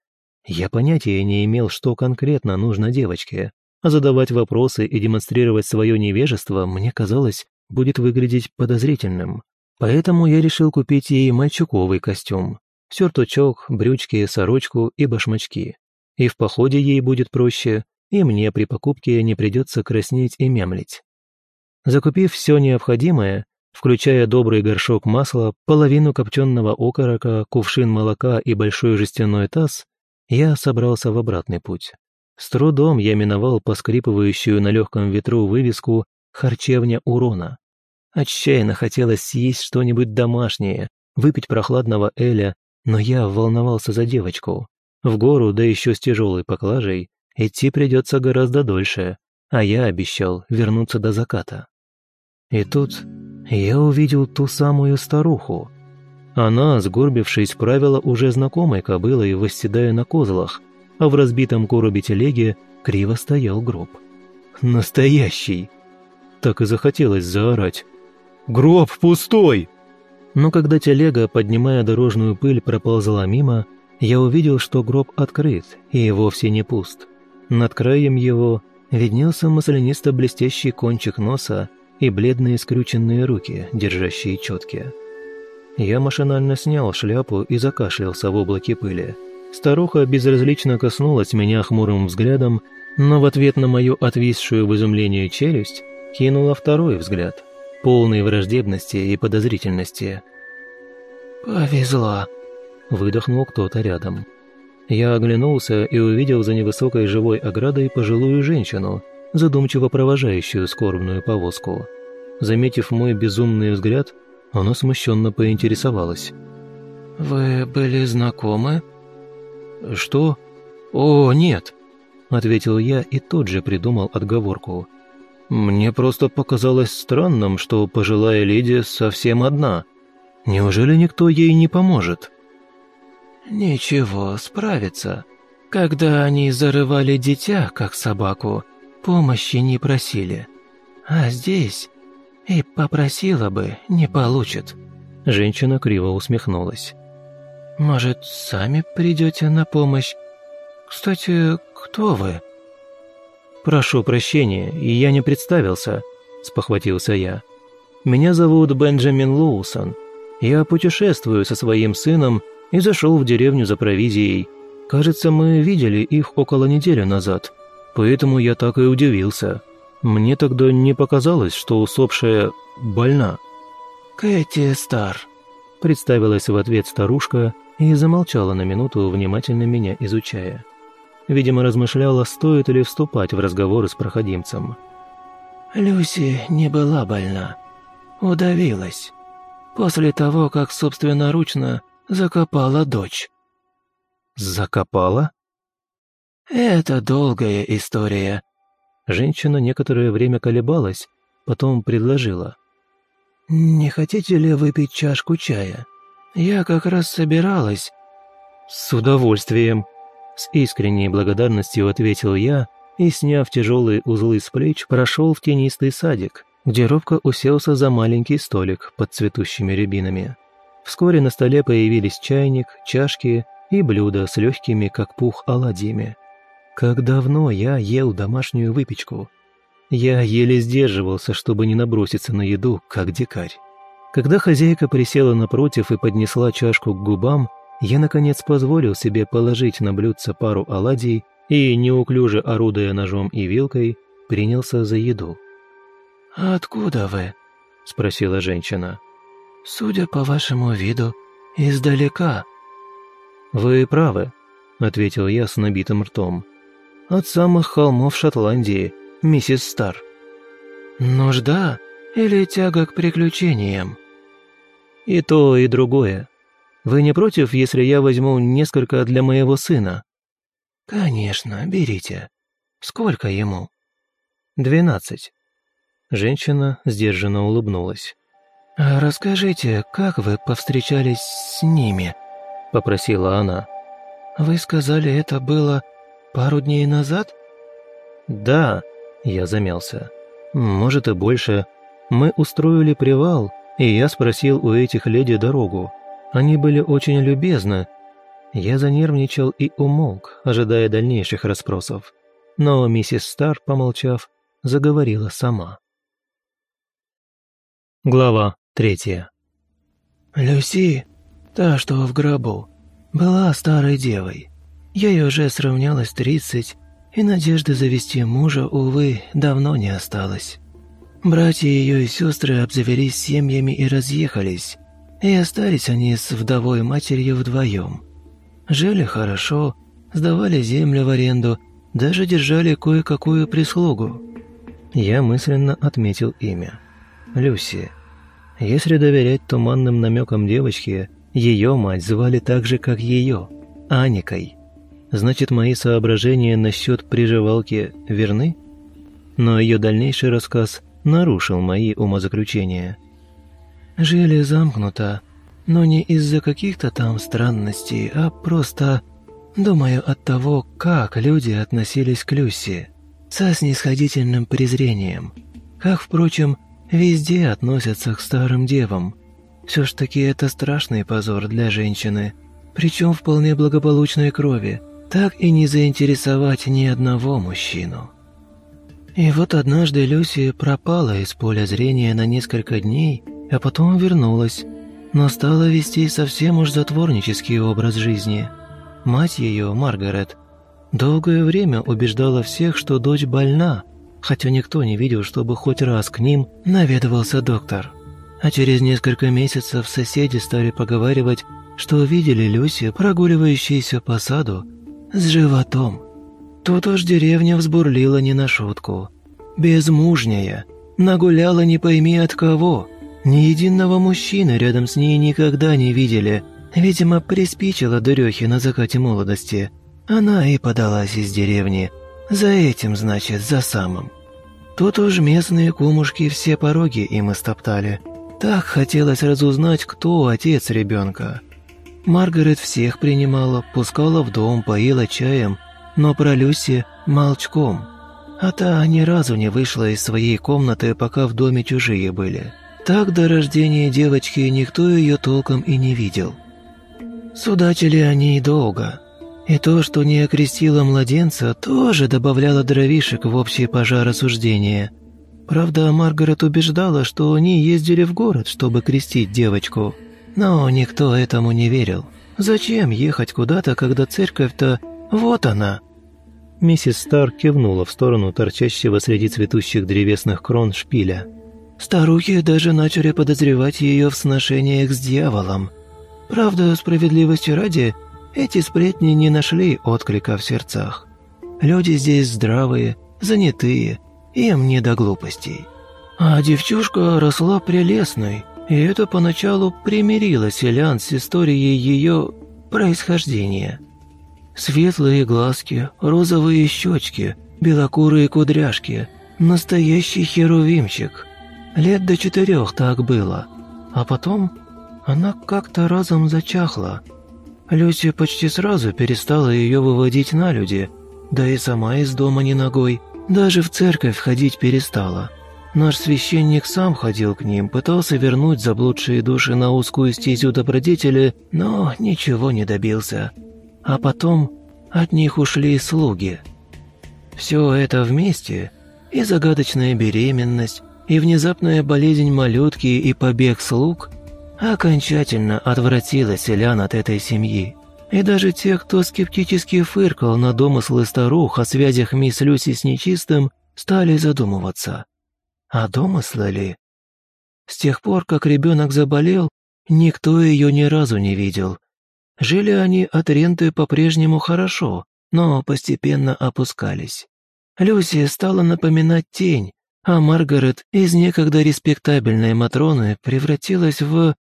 Я понятия не имел, что конкретно нужно девочке, а задавать вопросы и демонстрировать свое невежество мне казалось будет выглядеть подозрительным. Поэтому я решил купить ей мальчуковый костюм, сюртучок, брючки, сорочку и башмачки. И в походе ей будет проще, и мне при покупке не придется краснеть и мямлить. Закупив все необходимое, включая добрый горшок масла, половину копченого окорока, кувшин молока и большой жестяной таз, я собрался в обратный путь. С трудом я миновал поскрипывающую на легком ветру вывеску «Харчевня урона». Отчаянно хотелось съесть что-нибудь домашнее, выпить прохладного эля, но я волновался за девочку. В гору, да еще с тяжелой поклажей, идти придется гораздо дольше, а я обещал вернуться до заката. И тут я увидел ту самую старуху. Она, сгорбившись, правила уже знакомой кобылой, восседая на козлах, а в разбитом коробе телеги криво стоял гроб. Настоящий! Так и захотелось заорать. «Гроб пустой!» Но когда телега, поднимая дорожную пыль, проползла мимо, я увидел, что гроб открыт и вовсе не пуст. Над краем его виднелся маслянисто-блестящий кончик носа и бледные скрюченные руки, держащие четки. Я машинально снял шляпу и закашлялся в облаке пыли. Старуха безразлично коснулась меня хмурым взглядом, но в ответ на мою отвисшую в изумлении челюсть кинула второй взгляд, полный враждебности и подозрительности. «Повезло», — выдохнул кто-то рядом. Я оглянулся и увидел за невысокой живой оградой пожилую женщину — задумчиво провожающую скорбную повозку. Заметив мой безумный взгляд, она смущенно поинтересовалась. «Вы были знакомы?» «Что? О, нет!» – ответил я и тут же придумал отговорку. «Мне просто показалось странным, что пожилая леди совсем одна. Неужели никто ей не поможет?» «Ничего, справится. Когда они зарывали дитя, как собаку, помощи не просили. А здесь и попросила бы, не получит». Женщина криво усмехнулась. «Может, сами придете на помощь? Кстати, кто вы?» «Прошу прощения, я не представился», – спохватился я. «Меня зовут Бенджамин Лоусон. Я путешествую со своим сыном и зашел в деревню за провизией. Кажется, мы видели их около недели назад. Поэтому я так и удивился. Мне тогда не показалось, что усопшая больна. «Кэти Стар», – представилась в ответ старушка и замолчала на минуту, внимательно меня изучая. Видимо, размышляла, стоит ли вступать в разговоры с проходимцем. «Люси не была больна. Удавилась. После того, как собственноручно закопала дочь». «Закопала?» «Это долгая история». Женщина некоторое время колебалась, потом предложила. «Не хотите ли выпить чашку чая? Я как раз собиралась». «С удовольствием», — с искренней благодарностью ответил я и, сняв тяжелые узлы с плеч, прошел в тенистый садик, где робко уселся за маленький столик под цветущими рябинами. Вскоре на столе появились чайник, чашки и блюда с легкими, как пух, оладьями. Как давно я ел домашнюю выпечку. Я еле сдерживался, чтобы не наброситься на еду, как дикарь. Когда хозяйка присела напротив и поднесла чашку к губам, я, наконец, позволил себе положить на блюдце пару оладий и, неуклюже орудуя ножом и вилкой, принялся за еду. «Откуда вы?» – спросила женщина. «Судя по вашему виду, издалека». «Вы правы», – ответил я с набитым ртом. «От самых холмов Шотландии, миссис Стар». «Нужда или тяга к приключениям?» «И то, и другое. Вы не против, если я возьму несколько для моего сына?» «Конечно, берите. Сколько ему?» «Двенадцать». Женщина сдержанно улыбнулась. «А расскажите, как вы повстречались с ними?» – попросила она. «Вы сказали, это было пару дней назад?» «Да», – я замялся. «Может и больше. Мы устроили привал, и я спросил у этих леди дорогу. Они были очень любезны, я занервничал и умолк, ожидая дальнейших расспросов. Но миссис Стар, помолчав, заговорила сама. Глава третья. «Люси, та, что в гробу, была старой девой. Ей уже сравнялось тридцать, и надежды завести мужа, увы, давно не осталось. Братья ее и сестры обзавелись семьями и разъехались, и остались они с вдовой матерью вдвоем. Жили хорошо, сдавали землю в аренду, даже держали кое-какую прислугу. Я мысленно отметил имя. Люси. Если доверять туманным намекам девочки, ее мать звали так же, как ее, Аникой. Значит, мои соображения насчет приживалки верны? Но ее дальнейший рассказ нарушил мои умозаключения. Жили замкнуто, но не из-за каких-то там странностей, а просто, думаю, от того, как люди относились к Люси, со снисходительным презрением. Как, впрочем, везде относятся к старым девам. Все ж таки это страшный позор для женщины, причем вполне благополучной крови, так и не заинтересовать ни одного мужчину. И вот однажды Люси пропала из поля зрения на несколько дней, а потом вернулась, но стала вести совсем уж затворнический образ жизни. Мать ее, Маргарет, долгое время убеждала всех, что дочь больна, хотя никто не видел, чтобы хоть раз к ним наведывался доктор. А через несколько месяцев соседи стали поговаривать, что увидели Люси, прогуливающейся по саду, с животом. Тут уж деревня взбурлила не на шутку. Безмужняя, нагуляла не пойми от кого – ни единого мужчины рядом с ней никогда не видели. Видимо, приспичила дурехе на закате молодости. Она и подалась из деревни. За этим, значит, за самым. Тут уж местные кумушки все пороги им истоптали. Так хотелось разузнать, кто отец ребенка. Маргарет всех принимала, пускала в дом, поила чаем, но про Люси молчком. А та ни разу не вышла из своей комнаты, пока в доме чужие были. Так до рождения девочки никто ее толком и не видел. Судачили они долго. И то, что не окрестила младенца, тоже добавляло дровишек в общий пожар осуждения. Правда, Маргарет убеждала, что они ездили в город, чтобы крестить девочку. Но никто этому не верил. Зачем ехать куда-то, когда церковь-то вот она? Миссис Стар кивнула в сторону торчащего среди цветущих древесных крон шпиля. Старухи даже начали подозревать ее в сношениях с дьяволом. Правда, справедливости ради, эти сплетни не нашли отклика в сердцах. Люди здесь здравые, занятые, им не до глупостей. А девчушка росла прелестной, и это поначалу примирило селян с историей ее происхождения. Светлые глазки, розовые щечки, белокурые кудряшки, настоящий херувимчик – Лет до четырех так было. А потом она как-то разом зачахла. Люся почти сразу перестала ее выводить на люди, да и сама из дома не ногой, даже в церковь ходить перестала. Наш священник сам ходил к ним, пытался вернуть заблудшие души на узкую стезю добродетели, но ничего не добился. А потом от них ушли слуги. Все это вместе и загадочная беременность, и внезапная болезнь малютки и побег слуг окончательно отвратила селян от этой семьи. И даже те, кто скептически фыркал на домыслы старух о связях мисс Люси с нечистым, стали задумываться. А домыслы ли? С тех пор, как ребенок заболел, никто ее ни разу не видел. Жили они от ренты по-прежнему хорошо, но постепенно опускались. Люси стала напоминать тень, а Маргарет из некогда респектабельной Матроны превратилась в...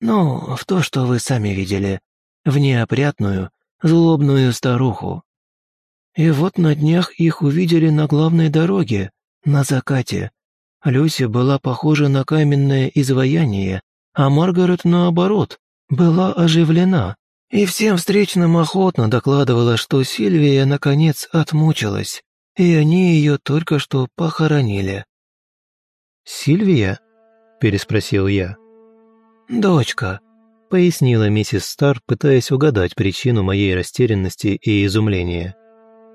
Ну, в то, что вы сами видели, в неопрятную, злобную старуху. И вот на днях их увидели на главной дороге, на закате. Люси была похожа на каменное изваяние, а Маргарет, наоборот, была оживлена и всем встречным охотно докладывала, что Сильвия, наконец, отмучилась, и они ее только что похоронили. «Сильвия?» – переспросил я. «Дочка», – пояснила миссис Стар, пытаясь угадать причину моей растерянности и изумления.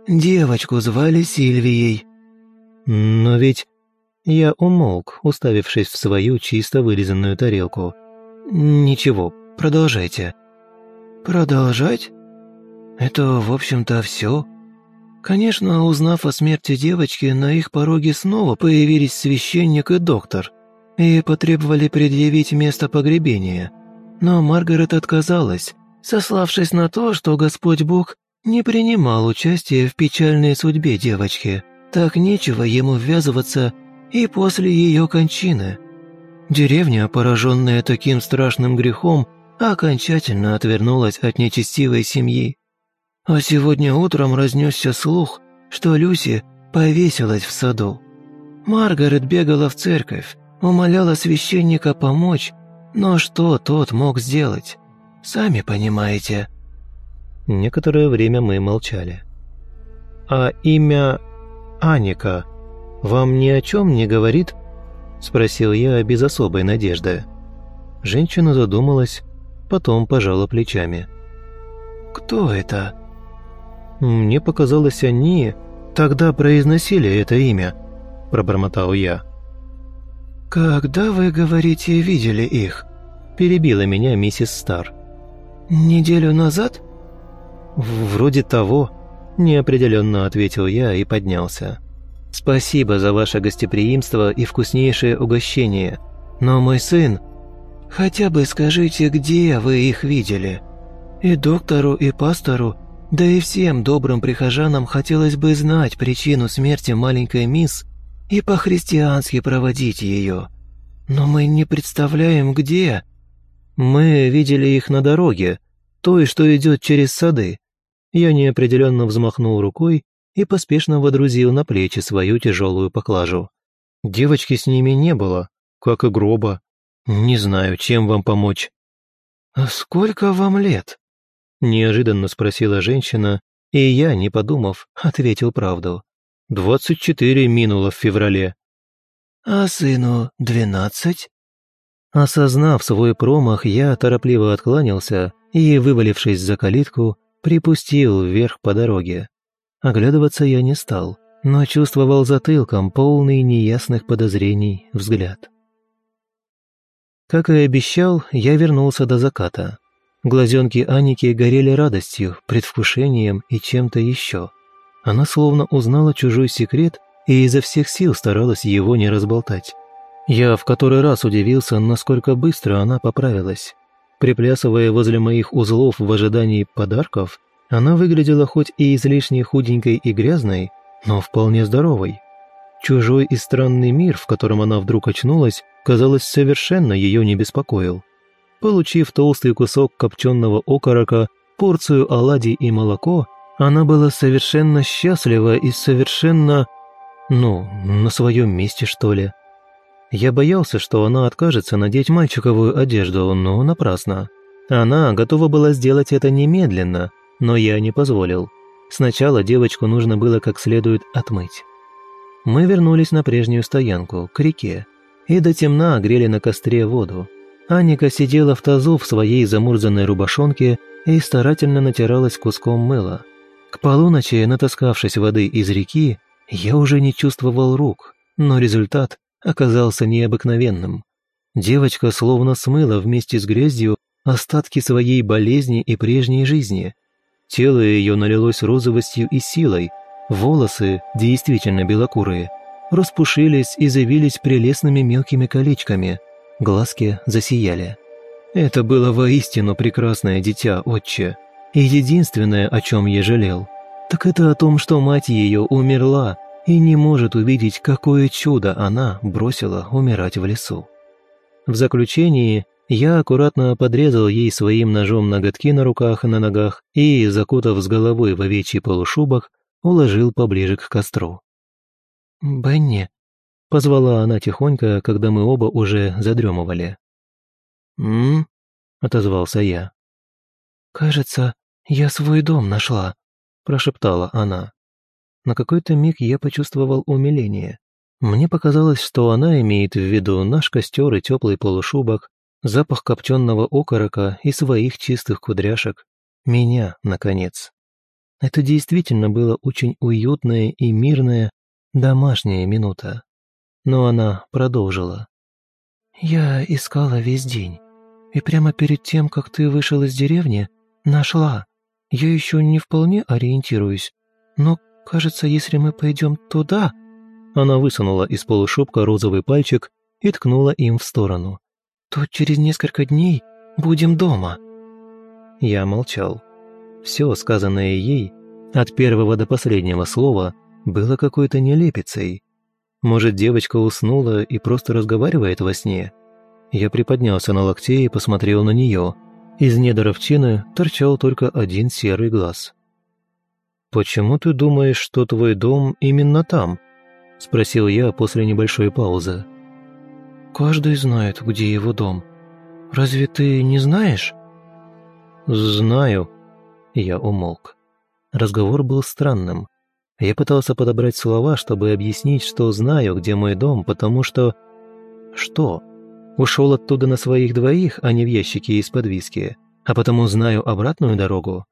«Девочку звали Сильвией». «Но ведь...» Я умолк, уставившись в свою чисто вырезанную тарелку. «Ничего, продолжайте». «Продолжать? Это, в общем-то, все. Конечно, узнав о смерти девочки, на их пороге снова появились священник и доктор и потребовали предъявить место погребения. Но Маргарет отказалась, сославшись на то, что Господь Бог не принимал участия в печальной судьбе девочки. Так нечего ему ввязываться и после ее кончины. Деревня, пораженная таким страшным грехом, окончательно отвернулась от нечестивой семьи. А сегодня утром разнесся слух, что Люси повесилась в саду. Маргарет бегала в церковь, умоляла священника помочь, но что тот мог сделать? Сами понимаете. Некоторое время мы молчали. «А имя Аника вам ни о чем не говорит?» – спросил я без особой надежды. Женщина задумалась, потом пожала плечами. «Кто это?» «Мне показалось, они тогда произносили это имя», – пробормотал я. «Когда, вы говорите, видели их?» – перебила меня миссис Стар. «Неделю назад?» «Вроде того», – неопределенно ответил я и поднялся. «Спасибо за ваше гостеприимство и вкуснейшее угощение, но мой сын Хотя бы скажите, где вы их видели. И доктору, и пастору, да и всем добрым прихожанам хотелось бы знать причину смерти маленькой мисс и по-христиански проводить ее. Но мы не представляем, где. Мы видели их на дороге, той, что идет через сады. Я неопределенно взмахнул рукой и поспешно водрузил на плечи свою тяжелую поклажу. Девочки с ними не было, как и гроба. «Не знаю, чем вам помочь». «А сколько вам лет?» Неожиданно спросила женщина, и я, не подумав, ответил правду. «Двадцать четыре минуло в феврале». «А сыну двенадцать?» Осознав свой промах, я торопливо откланялся и, вывалившись за калитку, припустил вверх по дороге. Оглядываться я не стал, но чувствовал затылком полный неясных подозрений взгляд. Как и обещал, я вернулся до заката. Глазенки Аники горели радостью, предвкушением и чем-то еще. Она словно узнала чужой секрет и изо всех сил старалась его не разболтать. Я в который раз удивился, насколько быстро она поправилась. Приплясывая возле моих узлов в ожидании подарков, она выглядела хоть и излишне худенькой и грязной, но вполне здоровой. Чужой и странный мир, в котором она вдруг очнулась, казалось, совершенно ее не беспокоил. Получив толстый кусок копченого окорока, порцию оладий и молоко, она была совершенно счастлива и совершенно... ну, на своем месте, что ли. Я боялся, что она откажется надеть мальчиковую одежду, но напрасно. Она готова была сделать это немедленно, но я не позволил. Сначала девочку нужно было как следует отмыть. Мы вернулись на прежнюю стоянку, к реке, и до темна грели на костре воду. Аника сидела в тазу в своей замурзанной рубашонке и старательно натиралась куском мыла. К полуночи, натаскавшись воды из реки, Я уже не чувствовал рук, но результат оказался необыкновенным. Девочка словно смыла вместе с грязью остатки своей болезни и прежней жизни. Тело ее налилось розовостью и силой, волосы, действительно белокурые, распушились и завились прелестными мелкими колечками, глазки засияли. Это было воистину прекрасное дитя, отче. И единственное, о чем я жалел, так это о том, что мать ее умерла и не может увидеть, какое чудо она бросила умирать в лесу. В заключении я аккуратно подрезал ей своим ножом ноготки на руках и на ногах и, закутав с головой в овечий полушубок, уложил поближе к костру. «Бенни», — позвала она тихонько, когда мы оба уже задремывали. «М?», отозвался я. «Кажется, я свой дом нашла», — прошептала она. На какой-то миг я почувствовал умиление. Мне показалось, что она имеет в виду наш костер и теплый полушубок, запах копченого окорока и своих чистых кудряшек. Меня, наконец. Это действительно было очень уютная и мирная, домашняя минута. Но она продолжила. «Я искала весь день, и прямо перед тем, как ты вышел из деревни, нашла. Я еще не вполне ориентируюсь, но, кажется, если мы пойдем туда...» Она высунула из полушубка розовый пальчик и ткнула им в сторону то через несколько дней будем дома». Я молчал. Все сказанное ей, от первого до последнего слова, было какой-то нелепицей. Может, девочка уснула и просто разговаривает во сне? Я приподнялся на локте и посмотрел на нее. Из недр овчины торчал только один серый глаз. «Почему ты думаешь, что твой дом именно там?» – спросил я после небольшой паузы. Каждый знает, где его дом. Разве ты не знаешь?» «Знаю». Я умолк. Разговор был странным. Я пытался подобрать слова, чтобы объяснить, что знаю, где мой дом, потому что... Что? Ушел оттуда на своих двоих, а не в ящике из-под виски, а потому знаю обратную дорогу?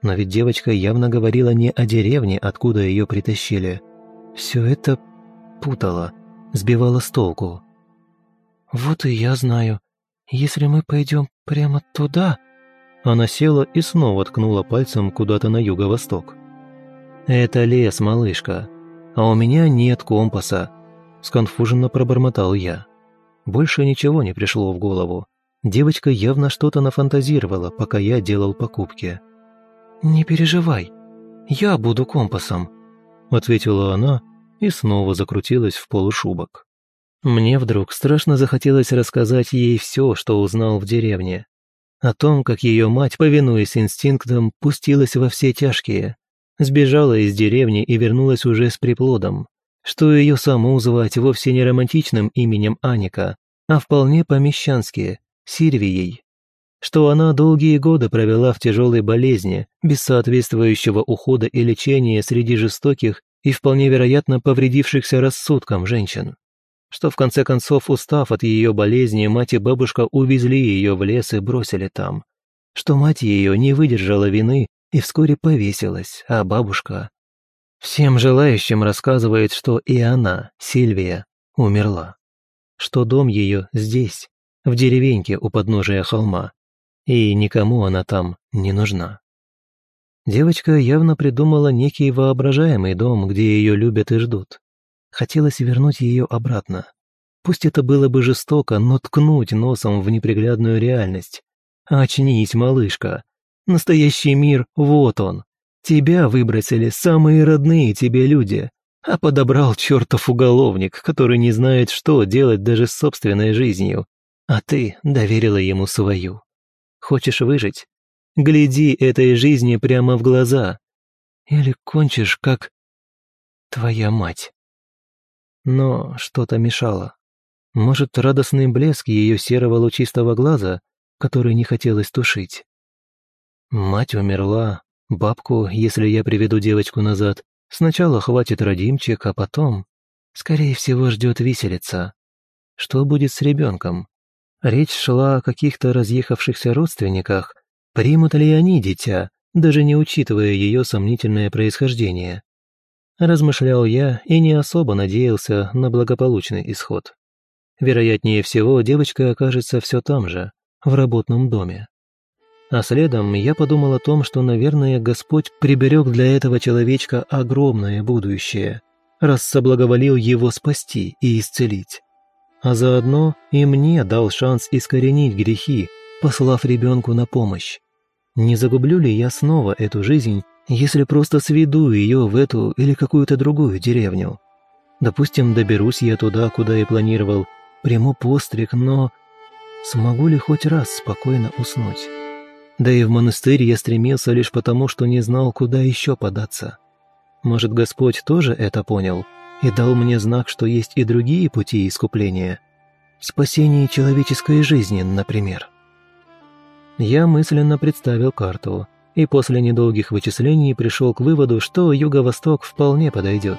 Но ведь девочка явно говорила не о деревне, откуда ее притащили. Все это путало, сбивало с толку. «Вот и я знаю. Если мы пойдем прямо туда...» Она села и снова ткнула пальцем куда-то на юго-восток. «Это лес, малышка, а у меня нет компаса», — сконфуженно пробормотал я. Больше ничего не пришло в голову. Девочка явно что-то нафантазировала, пока я делал покупки. «Не переживай, я буду компасом», — ответила она и снова закрутилась в полушубок. Мне вдруг страшно захотелось рассказать ей все, что узнал в деревне. О том, как ее мать, повинуясь инстинктам, пустилась во все тяжкие. Сбежала из деревни и вернулась уже с приплодом. Что ее саму звать вовсе не романтичным именем Аника, а вполне помещански. Что она долгие годы провела в тяжелой болезни, без соответствующего ухода и лечения среди жестоких и вполне вероятно повредившихся рассудком женщин что в конце концов, устав от ее болезни, мать и бабушка увезли ее в лес и бросили там, что мать ее не выдержала вины и вскоре повесилась, а бабушка... Всем желающим рассказывает, что и она, Сильвия, умерла, что дом ее здесь, в деревеньке у подножия холма, и никому она там не нужна. Девочка явно придумала некий воображаемый дом, где ее любят и ждут. Хотелось вернуть ее обратно. Пусть это было бы жестоко, но ткнуть носом в неприглядную реальность. Очнись, малышка. Настоящий мир, вот он. Тебя выбросили самые родные тебе люди, а подобрал чертов уголовник, который не знает, что делать даже с собственной жизнью. А ты доверила ему свою. Хочешь выжить? Гляди этой жизни прямо в глаза. Или кончишь, как твоя мать. Но что-то мешало. Может, радостный блеск ее серого лучистого глаза, который не хотелось тушить. Мать умерла, бабку, если я приведу девочку назад, сначала хватит родимчик, а потом, скорее всего, ждет виселица. Что будет с ребенком? Речь шла о каких-то разъехавшихся родственниках. Примут ли они дитя, даже не учитывая ее сомнительное происхождение? Размышлял я и не особо надеялся на благополучный исход. Вероятнее всего, девочка окажется все там же, в работном доме. А следом я подумал о том, что, наверное, Господь приберег для этого человечка огромное будущее, раз соблаговолил его спасти и исцелить. А заодно и мне дал шанс искоренить грехи, послав ребенку на помощь. Не загублю ли я снова эту жизнь, если просто сведу ее в эту или какую-то другую деревню? Допустим, доберусь я туда, куда и планировал, приму постриг, но смогу ли хоть раз спокойно уснуть? Да и в монастырь я стремился лишь потому, что не знал, куда еще податься. Может, Господь тоже это понял и дал мне знак, что есть и другие пути искупления? Спасение человеческой жизни, например. Я мысленно представил карту и после недолгих вычислений пришел к выводу, что юго-восток вполне подойдет.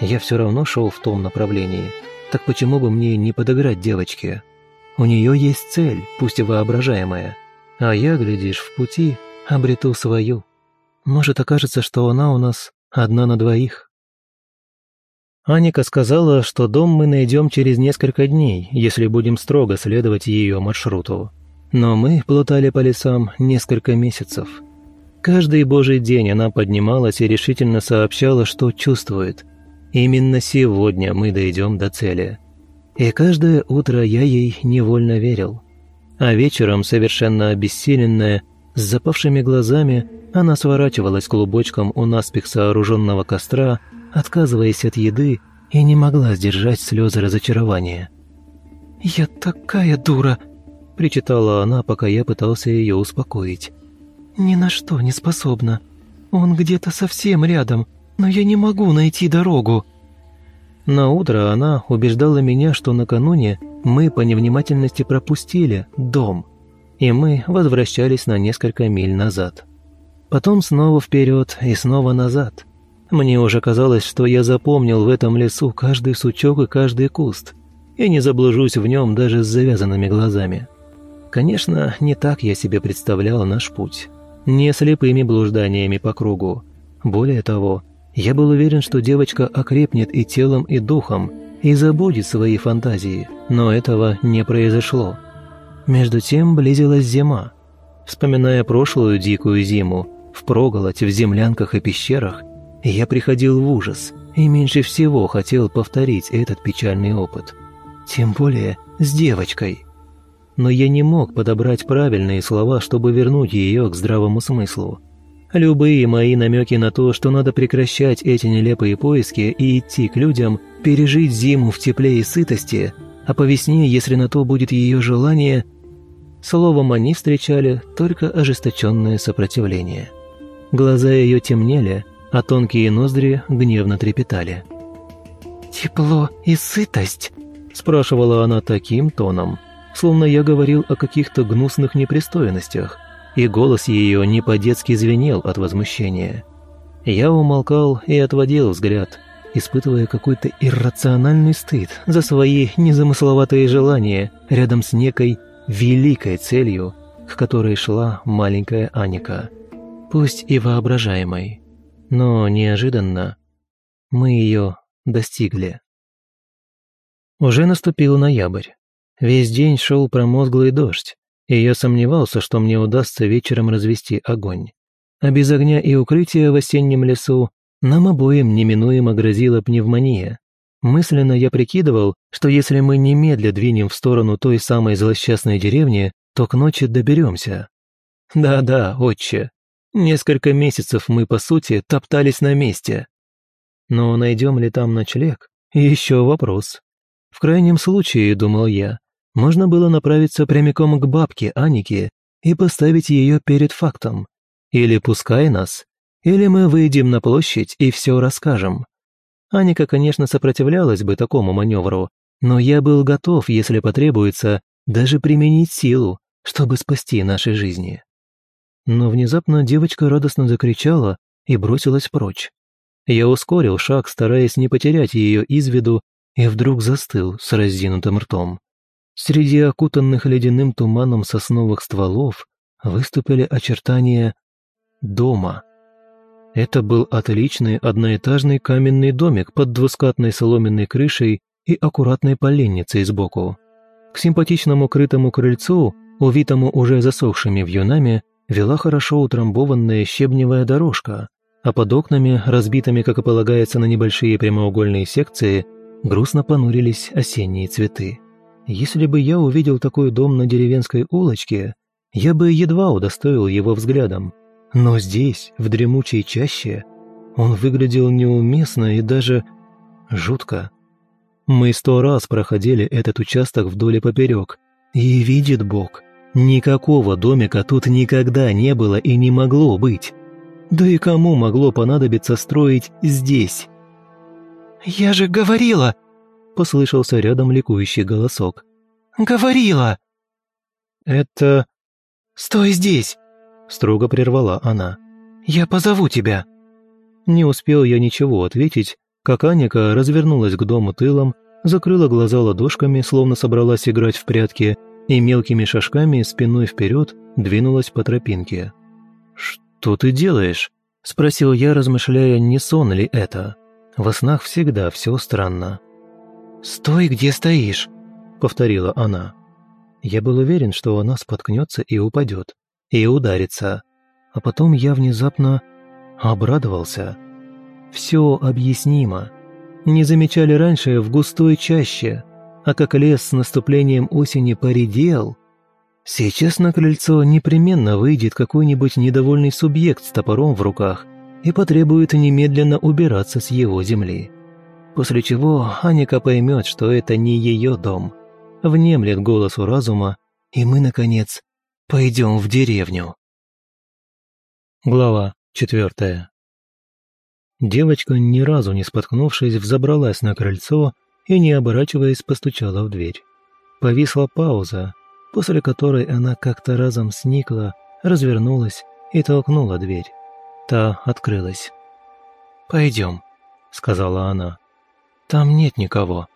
Я все равно шел в том направлении, так почему бы мне не подыграть девочке? У нее есть цель, пусть и воображаемая – а я, глядишь, в пути обрету свою. Может, окажется, что она у нас одна на двоих. Аника сказала, что дом мы найдем через несколько дней, если будем строго следовать ее маршруту. Но мы плутали по лесам несколько месяцев. Каждый божий день она поднималась и решительно сообщала, что чувствует. Именно сегодня мы дойдем до цели. И каждое утро я ей невольно верил. А вечером, совершенно обессиленная, с запавшими глазами, она сворачивалась клубочком у наспех сооруженного костра, отказываясь от еды и не могла сдержать слезы разочарования. «Я такая дура!» – причитала она, пока я пытался ее успокоить. «Ни на что не способна. Он где-то совсем рядом, но я не могу найти дорогу». На утро она убеждала меня, что накануне мы по невнимательности пропустили дом, и мы возвращались на несколько миль назад. Потом снова вперед и снова назад. Мне уже казалось, что я запомнил в этом лесу каждый сучок и каждый куст, и не заблужусь в нем даже с завязанными глазами. Конечно, не так я себе представлял наш путь. Не слепыми блужданиями по кругу. Более того, я был уверен, что девочка окрепнет и телом, и духом, и забудет свои фантазии, но этого не произошло. Между тем близилась зима. Вспоминая прошлую дикую зиму, в проголодь, в землянках и пещерах, я приходил в ужас и меньше всего хотел повторить этот печальный опыт. Тем более с девочкой. Но я не мог подобрать правильные слова, чтобы вернуть ее к здравому смыслу. Любые мои намеки на то, что надо прекращать эти нелепые поиски и идти к людям, пережить зиму в тепле и сытости, а по весне, если на то будет ее желание, словом они встречали только ожесточенное сопротивление. Глаза ее темнели, а тонкие ноздри гневно трепетали. «Тепло и сытость?» – спрашивала она таким тоном, словно я говорил о каких-то гнусных непристойностях, и голос ее не по-детски звенел от возмущения. Я умолкал и отводил взгляд, испытывая какой-то иррациональный стыд за свои незамысловатые желания рядом с некой великой целью, к которой шла маленькая Аника. Пусть и воображаемой, но неожиданно мы ее достигли. Уже наступил ноябрь. Весь день шел промозглый дождь, и я сомневался, что мне удастся вечером развести огонь. А без огня и укрытия в осеннем лесу нам обоим неминуемо грозила пневмония. Мысленно я прикидывал, что если мы немедля двинем в сторону той самой злосчастной деревни, то к ночи доберемся. Да-да, отче. Несколько месяцев мы, по сути, топтались на месте. Но найдем ли там ночлег? Еще вопрос. В крайнем случае, думал я, можно было направиться прямиком к бабке Анике и поставить ее перед фактом. Или пускай нас, или мы выйдем на площадь и все расскажем. Аника, конечно, сопротивлялась бы такому маневру, но я был готов, если потребуется, даже применить силу, чтобы спасти наши жизни. Но внезапно девочка радостно закричала и бросилась прочь. Я ускорил шаг, стараясь не потерять ее из виду, и вдруг застыл с раздинутым ртом. Среди окутанных ледяным туманом сосновых стволов выступили очертания дома. Это был отличный одноэтажный каменный домик под двускатной соломенной крышей и аккуратной поленницей сбоку. К симпатичному крытому крыльцу, увитому уже засохшими вьюнами, вела хорошо утрамбованная щебневая дорожка, а под окнами, разбитыми, как и полагается, на небольшие прямоугольные секции, грустно понурились осенние цветы. Если бы я увидел такой дом на деревенской улочке, я бы едва удостоил его взглядом. Но здесь, в дремучей чаще, он выглядел неуместно и даже жутко. Мы сто раз проходили этот участок вдоль и поперек, и видит Бог, никакого домика тут никогда не было и не могло быть. Да и кому могло понадобиться строить здесь? «Я же говорила!» Послышался рядом ликующий голосок. «Говорила!» «Это...» «Стой здесь!» строго прервала она. «Я позову тебя!» Не успел я ничего ответить, как Аника развернулась к дому тылом, закрыла глаза ладошками, словно собралась играть в прятки, и мелкими шажками спиной вперед двинулась по тропинке. «Что ты делаешь?» – спросил я, размышляя, не сон ли это. Во снах всегда все странно. «Стой, где стоишь», — повторила она. Я был уверен, что она споткнется и упадет, и ударится. А потом я внезапно обрадовался. Все объяснимо. Не замечали раньше в густой чаще, а как лес с наступлением осени поредел. Сейчас на крыльцо непременно выйдет какой-нибудь недовольный субъект с топором в руках и потребует немедленно убираться с его земли после чего Аника поймет, что это не ее дом, внемлет голосу разума, и мы, наконец, пойдем в деревню. Глава четвертая. Девочка, ни разу не споткнувшись, взобралась на крыльцо и, не оборачиваясь, постучала в дверь. Повисла пауза, после которой она как-то разом сникла, развернулась и толкнула дверь. Та открылась. «Пойдем», — сказала она. Там нет никого».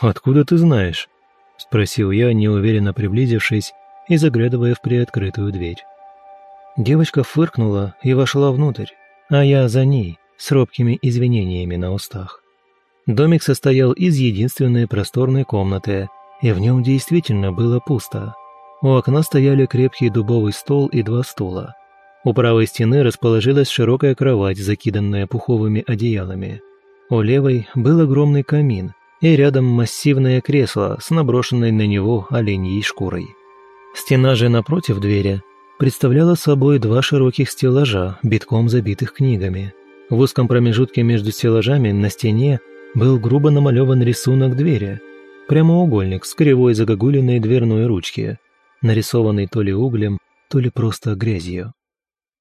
«Откуда ты знаешь?» – спросил я, неуверенно приблизившись и заглядывая в приоткрытую дверь. Девочка фыркнула и вошла внутрь, а я за ней, с робкими извинениями на устах. Домик состоял из единственной просторной комнаты, и в нем действительно было пусто. У окна стояли крепкий дубовый стол и два стула. У правой стены расположилась широкая кровать, закиданная пуховыми одеялами – у левой был огромный камин и рядом массивное кресло с наброшенной на него оленьей шкурой. Стена же напротив двери представляла собой два широких стеллажа, битком забитых книгами. В узком промежутке между стеллажами на стене был грубо намалеван рисунок двери, прямоугольник с кривой загогулиной дверной ручки, нарисованный то ли углем, то ли просто грязью.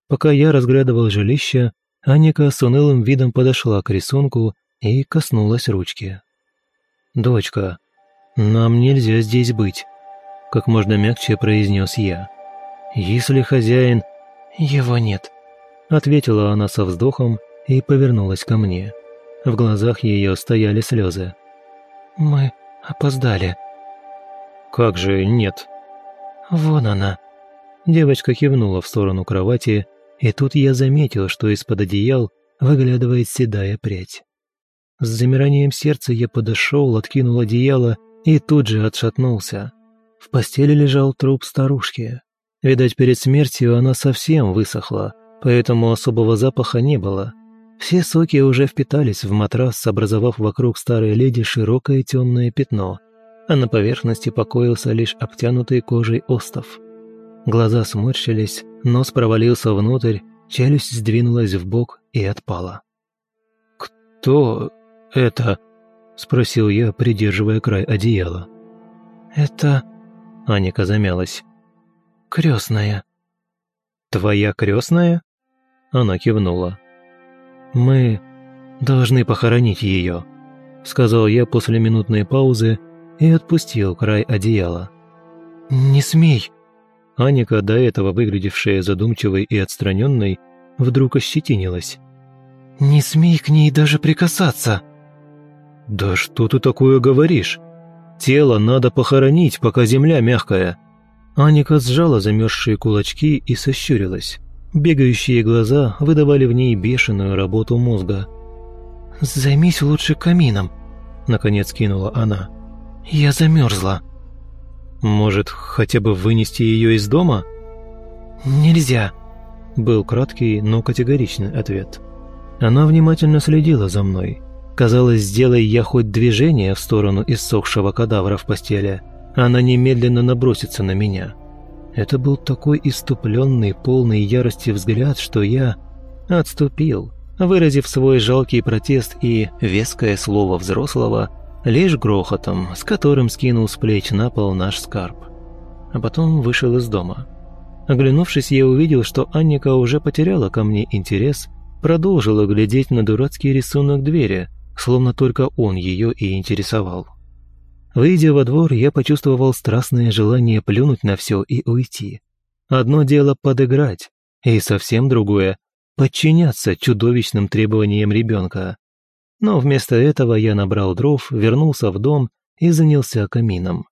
Пока я разглядывал жилище, Аника с унылым видом подошла к рисунку и коснулась ручки. «Дочка, нам нельзя здесь быть», — как можно мягче произнес я. «Если хозяин...» «Его нет», — ответила она со вздохом и повернулась ко мне. В глазах ее стояли слезы. «Мы опоздали». «Как же нет?» «Вон она». Девочка кивнула в сторону кровати, и тут я заметил, что из-под одеял выглядывает седая прядь. С замиранием сердца я подошел, откинул одеяло и тут же отшатнулся. В постели лежал труп старушки. Видать, перед смертью она совсем высохла, поэтому особого запаха не было. Все соки уже впитались в матрас, образовав вокруг старой леди широкое темное пятно, а на поверхности покоился лишь обтянутый кожей остов. Глаза сморщились, нос провалился внутрь, челюсть сдвинулась в бок и отпала. «Кто это?» – спросил я, придерживая край одеяла. «Это...» – Аника замялась. «Крестная». «Твоя крестная?» Она кивнула. «Мы должны похоронить ее», – сказал я после минутной паузы и отпустил край одеяла. «Не смей», Аника, до этого выглядевшая задумчивой и отстраненной, вдруг ощетинилась. «Не смей к ней даже прикасаться!» «Да что ты такое говоришь? Тело надо похоронить, пока земля мягкая!» Аника сжала замерзшие кулачки и сощурилась. Бегающие глаза выдавали в ней бешеную работу мозга. «Займись лучше камином», — наконец кинула она. «Я замерзла». «Может, хотя бы вынести ее из дома?» «Нельзя», — был краткий, но категоричный ответ. Она внимательно следила за мной. Казалось, сделай я хоть движение в сторону иссохшего кадавра в постели, она немедленно набросится на меня. Это был такой иступленный, полный ярости взгляд, что я отступил, выразив свой жалкий протест и веское слово взрослого лишь грохотом, с которым скинул с плеч на пол наш скарб. А потом вышел из дома. Оглянувшись, я увидел, что Анника уже потеряла ко мне интерес, продолжила глядеть на дурацкий рисунок двери, словно только он ее и интересовал. Выйдя во двор, я почувствовал страстное желание плюнуть на все и уйти. Одно дело подыграть, и совсем другое – подчиняться чудовищным требованиям ребенка. Но вместо этого я набрал дров, вернулся в дом и занялся камином.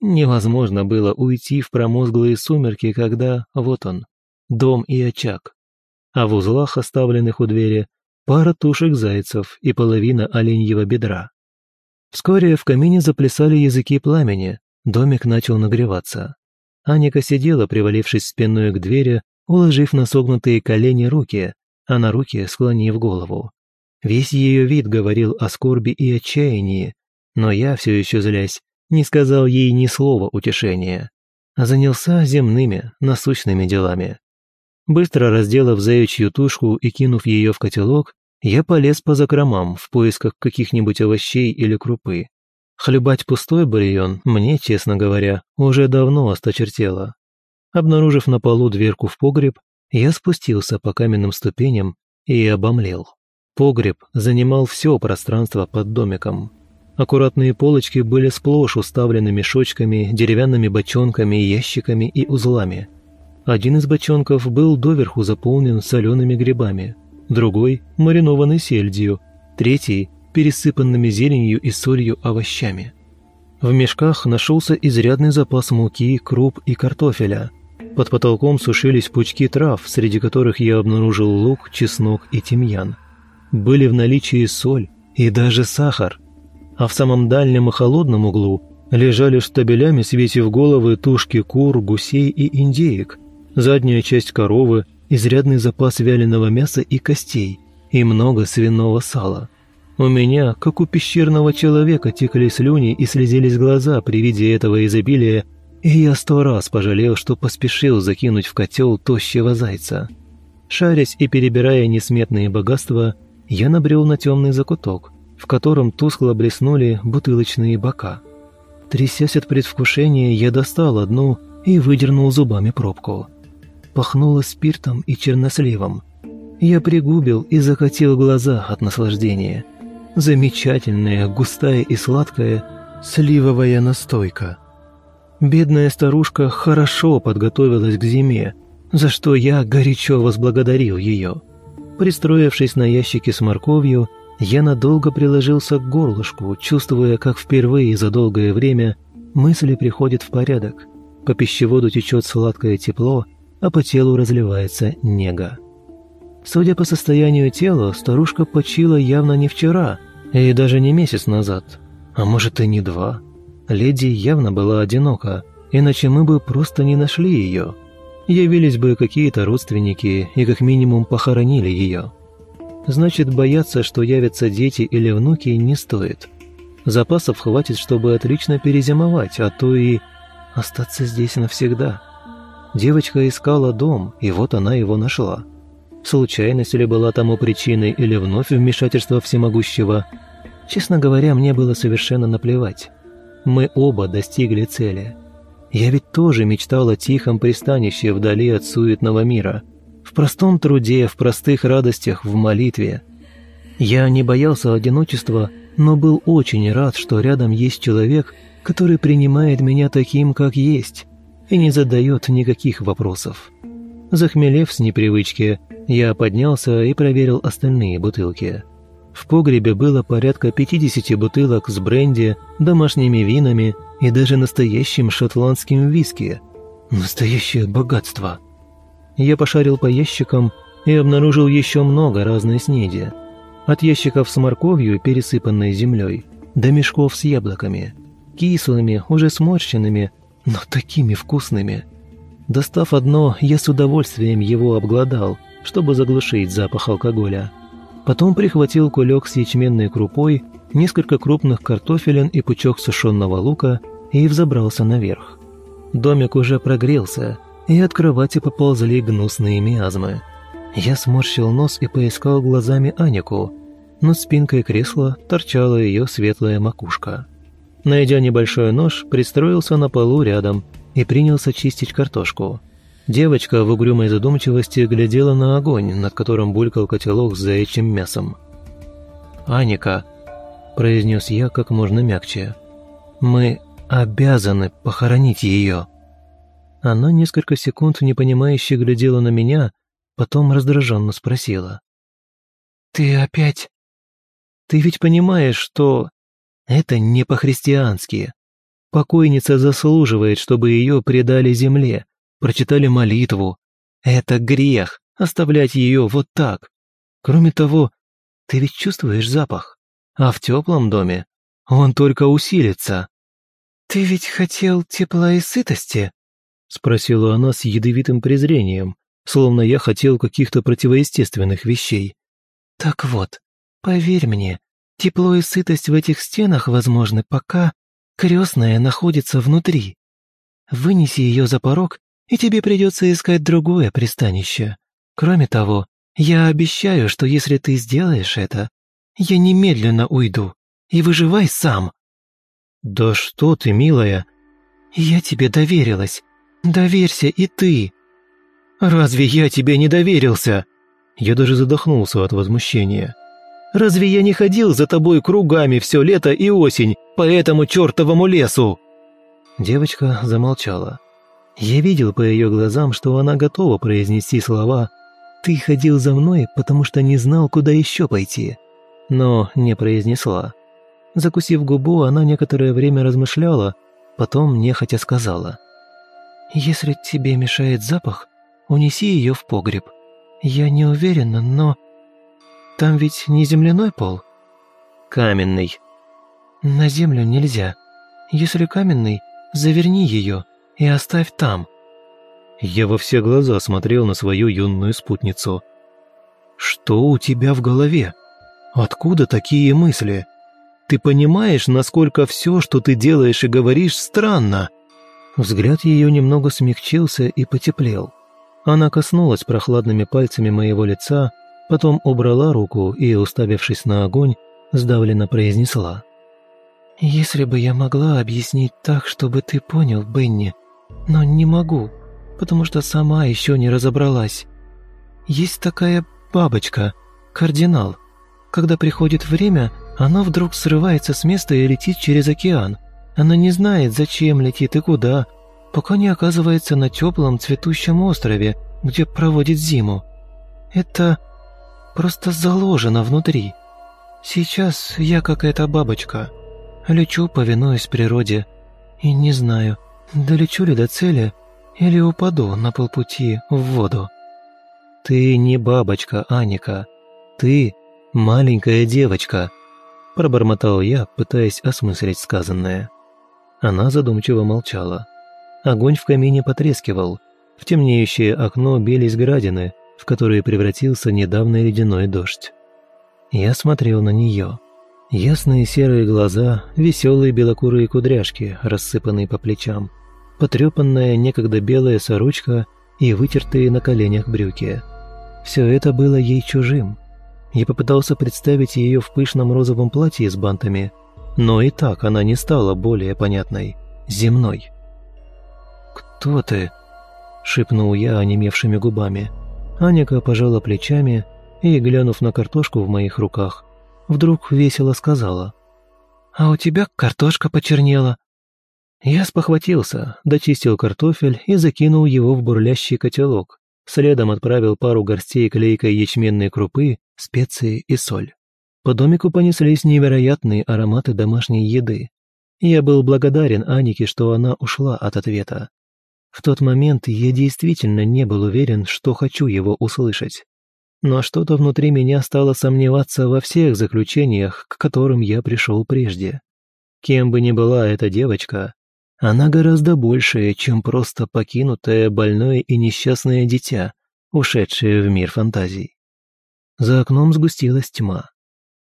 Невозможно было уйти в промозглые сумерки, когда, вот он, дом и очаг. А в узлах, оставленных у двери, пара тушек зайцев и половина оленьего бедра. Вскоре в камине заплясали языки пламени, домик начал нагреваться. Аника сидела, привалившись спиной к двери, уложив на согнутые колени руки, а на руки склонив голову. Весь ее вид говорил о скорби и отчаянии, но я, все еще злясь, не сказал ей ни слова утешения, а занялся земными, насущными делами. Быстро разделав заячью тушку и кинув ее в котелок, я полез по закромам в поисках каких-нибудь овощей или крупы. Хлебать пустой бульон мне, честно говоря, уже давно осточертело. Обнаружив на полу дверку в погреб, я спустился по каменным ступеням и обомлел. Погреб занимал все пространство под домиком. Аккуратные полочки были сплошь уставлены мешочками, деревянными бочонками, ящиками и узлами. Один из бочонков был доверху заполнен солеными грибами – другой – маринованной сельдью, третий – пересыпанными зеленью и солью овощами. В мешках нашелся изрядный запас муки, круп и картофеля. Под потолком сушились пучки трав, среди которых я обнаружил лук, чеснок и тимьян. Были в наличии соль и даже сахар. А в самом дальнем и холодном углу лежали штабелями, свесив головы, тушки кур, гусей и индеек, задняя часть коровы – изрядный запас вяленого мяса и костей, и много свиного сала. У меня, как у пещерного человека, текли слюни и слезились глаза при виде этого изобилия, и я сто раз пожалел, что поспешил закинуть в котел тощего зайца. Шарясь и перебирая несметные богатства, я набрел на темный закуток, в котором тускло блеснули бутылочные бока. Трясясь от предвкушения, я достал одну и выдернул зубами пробку пахнуло спиртом и черносливом. Я пригубил и закатил глаза от наслаждения. Замечательная, густая и сладкая сливовая настойка. Бедная старушка хорошо подготовилась к зиме, за что я горячо возблагодарил ее. Пристроившись на ящике с морковью, я надолго приложился к горлышку, чувствуя, как впервые за долгое время мысли приходят в порядок. По пищеводу течет сладкое тепло, а по телу разливается нега. Судя по состоянию тела, старушка почила явно не вчера, и даже не месяц назад, а может и не два. Леди явно была одинока, иначе мы бы просто не нашли ее. Явились бы какие-то родственники и как минимум похоронили ее. Значит, бояться, что явятся дети или внуки, не стоит. Запасов хватит, чтобы отлично перезимовать, а то и остаться здесь навсегда. Девочка искала дом, и вот она его нашла. Случайность ли была тому причиной или вновь вмешательство всемогущего? Честно говоря, мне было совершенно наплевать. Мы оба достигли цели. Я ведь тоже мечтал о тихом пристанище вдали от суетного мира. В простом труде, в простых радостях, в молитве. Я не боялся одиночества, но был очень рад, что рядом есть человек, который принимает меня таким, как есть и не задает никаких вопросов. Захмелев с непривычки, я поднялся и проверил остальные бутылки. В погребе было порядка 50 бутылок с бренди, домашними винами и даже настоящим шотландским виски. Настоящее богатство. Я пошарил по ящикам и обнаружил еще много разной снеди. От ящиков с морковью, пересыпанной землей, до мешков с яблоками. Кислыми, уже сморщенными, но такими вкусными. Достав одно, я с удовольствием его обглодал, чтобы заглушить запах алкоголя. Потом прихватил кулек с ячменной крупой, несколько крупных картофелин и пучок сушеного лука и взобрался наверх. Домик уже прогрелся, и от кровати поползли гнусные миазмы. Я сморщил нос и поискал глазами Анику. Над спинкой кресла торчала ее светлая макушка. Найдя небольшой нож, пристроился на полу рядом и принялся чистить картошку. Девочка в угрюмой задумчивости глядела на огонь, над которым булькал котелок с заячьим мясом. «Аника», – произнес я как можно мягче, – «мы обязаны похоронить ее». Она несколько секунд непонимающе глядела на меня, потом раздраженно спросила. «Ты опять...» «Ты ведь понимаешь, что это не по-христиански. Покойница заслуживает, чтобы ее предали земле, прочитали молитву. Это грех оставлять ее вот так. Кроме того, ты ведь чувствуешь запах, а в теплом доме он только усилится. «Ты ведь хотел тепла и сытости?» — спросила она с ядовитым презрением, словно я хотел каких-то противоестественных вещей. «Так вот, поверь мне, Тепло и сытость в этих стенах возможны, пока крестная находится внутри. Вынеси ее за порог, и тебе придется искать другое пристанище. Кроме того, я обещаю, что если ты сделаешь это, я немедленно уйду. И выживай сам». «Да что ты, милая!» «Я тебе доверилась. Доверься и ты». «Разве я тебе не доверился?» Я даже задохнулся от возмущения. Разве я не ходил за тобой кругами все лето и осень по этому чертовому лесу?» Девочка замолчала. Я видел по ее глазам, что она готова произнести слова «Ты ходил за мной, потому что не знал, куда еще пойти», но не произнесла. Закусив губу, она некоторое время размышляла, потом нехотя сказала. «Если тебе мешает запах, унеси ее в погреб. Я не уверена, но там ведь не земляной пол?» «Каменный». «На землю нельзя. Если каменный, заверни ее и оставь там». Я во все глаза смотрел на свою юную спутницу. «Что у тебя в голове? Откуда такие мысли? Ты понимаешь, насколько все, что ты делаешь и говоришь, странно?» Взгляд ее немного смягчился и потеплел. Она коснулась прохладными пальцами моего лица, Потом убрала руку и, уставившись на огонь, сдавленно произнесла. «Если бы я могла объяснить так, чтобы ты понял, Бенни, но не могу, потому что сама еще не разобралась. Есть такая бабочка, кардинал. Когда приходит время, она вдруг срывается с места и летит через океан. Она не знает, зачем летит и куда, пока не оказывается на теплом цветущем острове, где проводит зиму. Это просто заложено внутри. Сейчас я как эта бабочка. Лечу, повинуясь природе. И не знаю, долечу ли до цели или упаду на полпути в воду. «Ты не бабочка, Аника. Ты маленькая девочка», – пробормотал я, пытаясь осмыслить сказанное. Она задумчиво молчала. Огонь в камине потрескивал. В темнеющее окно бились градины – в которые превратился недавно ледяной дождь. Я смотрел на нее. Ясные серые глаза, веселые белокурые кудряшки, рассыпанные по плечам, потрепанная некогда белая сорочка и вытертые на коленях брюки. Все это было ей чужим. Я попытался представить ее в пышном розовом платье с бантами, но и так она не стала более понятной, земной. «Кто ты?» – шепнул я онемевшими губами – Аника пожала плечами и, глянув на картошку в моих руках, вдруг весело сказала. «А у тебя картошка почернела». Я спохватился, дочистил картофель и закинул его в бурлящий котелок. Следом отправил пару горстей клейкой ячменной крупы, специи и соль. По домику понеслись невероятные ароматы домашней еды. Я был благодарен Анике, что она ушла от ответа. В тот момент я действительно не был уверен, что хочу его услышать. Но что-то внутри меня стало сомневаться во всех заключениях, к которым я пришел прежде. Кем бы ни была эта девочка, она гораздо большая, чем просто покинутое, больное и несчастное дитя, ушедшее в мир фантазий. За окном сгустилась тьма.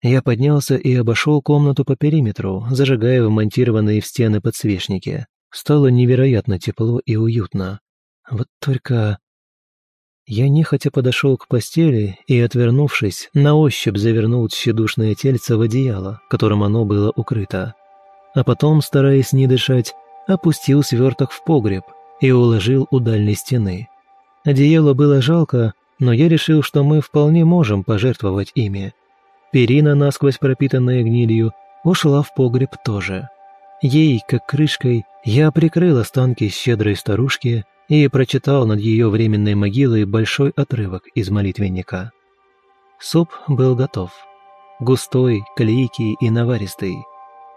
Я поднялся и обошел комнату по периметру, зажигая вмонтированные в стены подсвечники. Стало невероятно тепло и уютно. Вот только... Я нехотя подошел к постели и, отвернувшись, на ощупь завернул тщедушное тельце в одеяло, которым оно было укрыто. А потом, стараясь не дышать, опустил сверток в погреб и уложил у дальней стены. Одеяло было жалко, но я решил, что мы вполне можем пожертвовать ими. Перина, насквозь пропитанная гнилью, ушла в погреб тоже. Ей, как крышкой, я прикрыл останки щедрой старушки и прочитал над ее временной могилой большой отрывок из молитвенника. Суп был готов. Густой, клейкий и наваристый.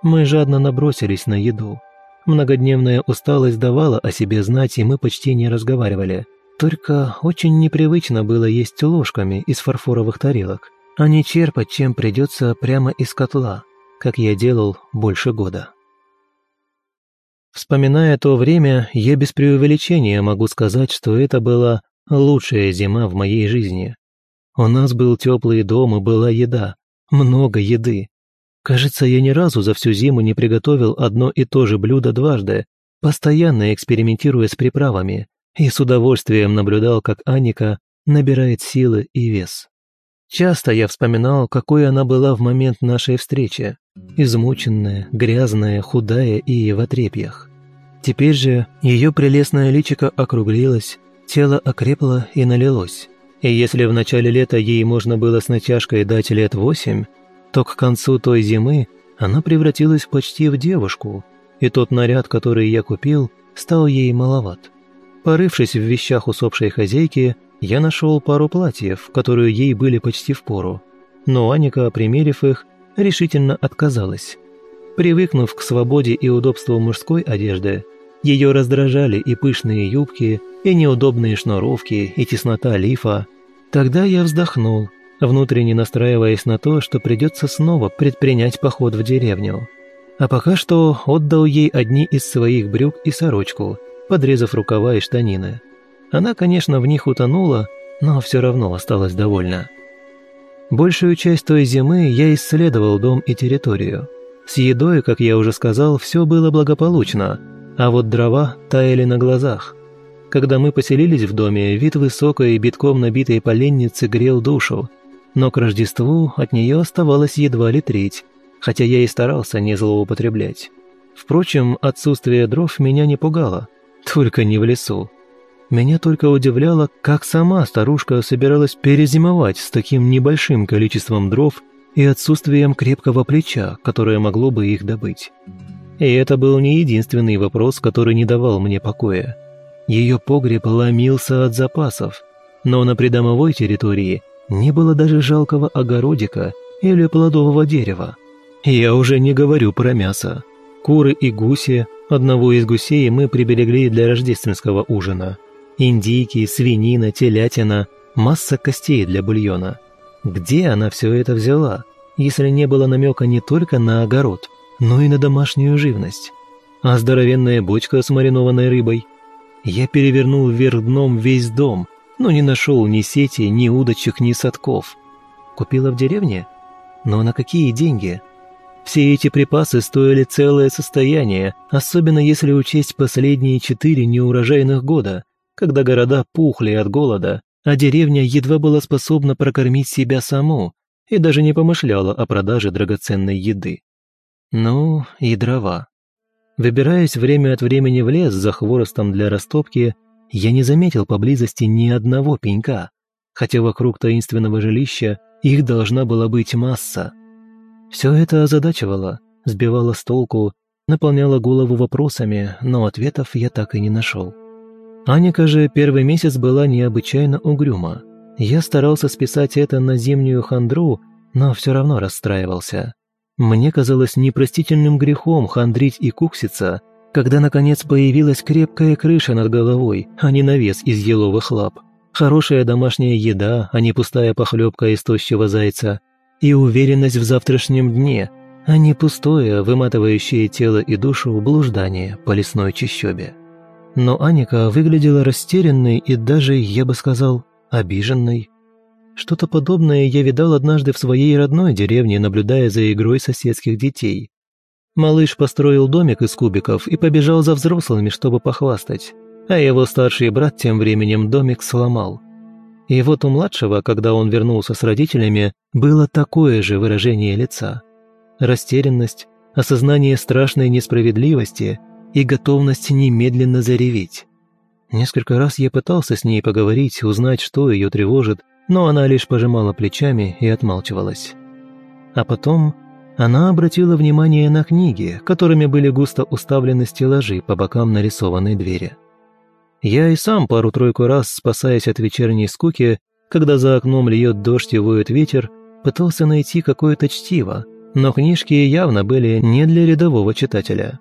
Мы жадно набросились на еду. Многодневная усталость давала о себе знать, и мы почти не разговаривали. Только очень непривычно было есть ложками из фарфоровых тарелок а не черпать, чем придется прямо из котла, как я делал больше года. Вспоминая то время, я без преувеличения могу сказать, что это была лучшая зима в моей жизни. У нас был теплый дом и была еда, много еды. Кажется, я ни разу за всю зиму не приготовил одно и то же блюдо дважды, постоянно экспериментируя с приправами, и с удовольствием наблюдал, как Аника набирает силы и вес. Часто я вспоминал, какой она была в момент нашей встречи. Измученная, грязная, худая и в отрепьях. Теперь же ее прелестное личико округлилось, тело окрепло и налилось. И если в начале лета ей можно было с натяжкой дать лет восемь, то к концу той зимы она превратилась почти в девушку, и тот наряд, который я купил, стал ей маловат. Порывшись в вещах усопшей хозяйки, я нашел пару платьев, которые ей были почти в пору, но Аника, примерив их, решительно отказалась. Привыкнув к свободе и удобству мужской одежды, ее раздражали и пышные юбки, и неудобные шнуровки, и теснота лифа. Тогда я вздохнул, внутренне настраиваясь на то, что придется снова предпринять поход в деревню. А пока что отдал ей одни из своих брюк и сорочку, подрезав рукава и штанины. Она, конечно, в них утонула, но все равно осталась довольна. Большую часть той зимы я исследовал дом и территорию. С едой, как я уже сказал, все было благополучно, а вот дрова таяли на глазах. Когда мы поселились в доме, вид высокой битком набитой поленницы грел душу, но к Рождеству от нее оставалось едва ли треть, хотя я и старался не злоупотреблять. Впрочем, отсутствие дров меня не пугало, только не в лесу. Меня только удивляло, как сама старушка собиралась перезимовать с таким небольшим количеством дров и отсутствием крепкого плеча, которое могло бы их добыть. И это был не единственный вопрос, который не давал мне покоя. Ее погреб ломился от запасов, но на придомовой территории не было даже жалкого огородика или плодового дерева. Я уже не говорю про мясо. Куры и гуси, одного из гусей мы приберегли для рождественского ужина – Индейки, свинина, телятина, масса костей для бульона. Где она все это взяла, если не было намека не только на огород, но и на домашнюю живность? А здоровенная бочка с маринованной рыбой? Я перевернул вверх дном весь дом, но не нашел ни сети, ни удочек, ни садков. Купила в деревне? Но на какие деньги? Все эти припасы стоили целое состояние, особенно если учесть последние четыре неурожайных года – когда города пухли от голода, а деревня едва была способна прокормить себя саму и даже не помышляла о продаже драгоценной еды. Ну, и дрова. Выбираясь время от времени в лес за хворостом для растопки, я не заметил поблизости ни одного пенька, хотя вокруг таинственного жилища их должна была быть масса. Все это озадачивало, сбивало с толку, наполняло голову вопросами, но ответов я так и не нашел. Аника же первый месяц была необычайно угрюма. Я старался списать это на зимнюю хандру, но все равно расстраивался. Мне казалось непростительным грехом хандрить и кукситься, Когда, наконец, появилась крепкая крыша над головой, а не навес из еловых лап, хорошая домашняя еда, а не пустая похлебка из тощего зайца, и уверенность в завтрашнем дне, а не пустое, выматывающее тело и душу блуждание по лесной чащобе. Но Аника выглядела растерянной и даже, я бы сказал, обиженной. Что-то подобное я видал однажды в своей родной деревне, наблюдая за игрой соседских детей. Малыш построил домик из кубиков и побежал за взрослыми, чтобы похвастать, а его старший брат тем временем домик сломал. И вот у младшего, когда он вернулся с родителями, было такое же выражение лица. Растерянность, осознание страшной несправедливости и готовность немедленно зареветь. Несколько раз я пытался с ней поговорить, узнать, что ее тревожит, но она лишь пожимала плечами и отмалчивалась. А потом она обратила внимание на книги, которыми были густо уставлены стеллажи по бокам нарисованной двери. Я и сам пару-тройку раз, спасаясь от вечерней скуки, когда за окном льет дождь и воет ветер, пытался найти какое-то чтиво, но книжки явно были не для рядового читателя.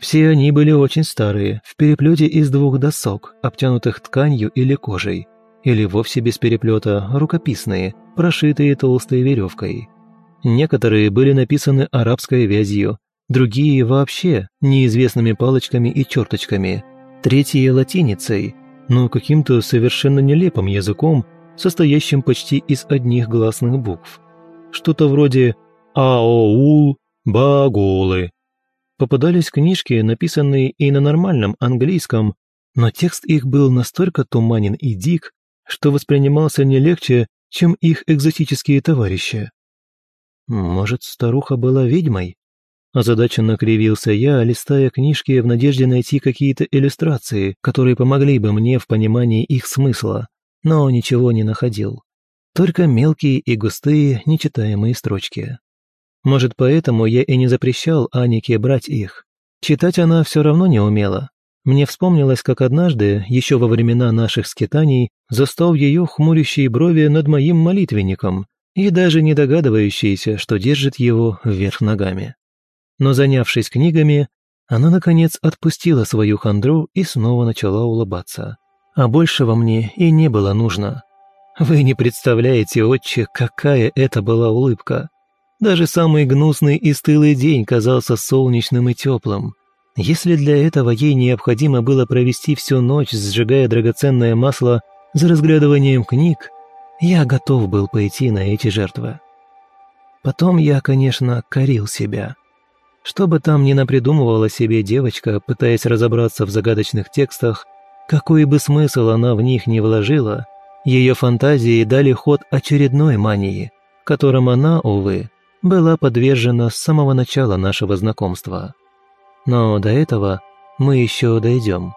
Все они были очень старые, в переплете из двух досок, обтянутых тканью или кожей, или вовсе без переплета, рукописные, прошитые толстой веревкой. Некоторые были написаны арабской вязью, другие вообще неизвестными палочками и черточками, третьи латиницей, но каким-то совершенно нелепым языком, состоящим почти из одних гласных букв. Что-то вроде «Аоул Баголы». Попадались книжки, написанные и на нормальном английском, но текст их был настолько туманен и дик, что воспринимался не легче, чем их экзотические товарищи. Может, старуха была ведьмой? Озадаченно кривился я, листая книжки в надежде найти какие-то иллюстрации, которые помогли бы мне в понимании их смысла, но ничего не находил. Только мелкие и густые, нечитаемые строчки. Может, поэтому я и не запрещал Анике брать их. Читать она все равно не умела. Мне вспомнилось, как однажды, еще во времена наших скитаний, застал ее хмурящие брови над моим молитвенником, и даже не догадывающийся, что держит его вверх ногами. Но занявшись книгами, она, наконец, отпустила свою хандру и снова начала улыбаться. А большего мне и не было нужно. Вы не представляете, отче, какая это была улыбка. Даже самый гнусный и стылый день казался солнечным и теплым. Если для этого ей необходимо было провести всю ночь, сжигая драгоценное масло за разглядыванием книг, я готов был пойти на эти жертвы. Потом я, конечно, корил себя. Что бы там ни напридумывала себе девочка, пытаясь разобраться в загадочных текстах, какой бы смысл она в них не вложила, ее фантазии дали ход очередной мании, которым она, увы, была подвержена с самого начала нашего знакомства. Но до этого мы еще дойдем.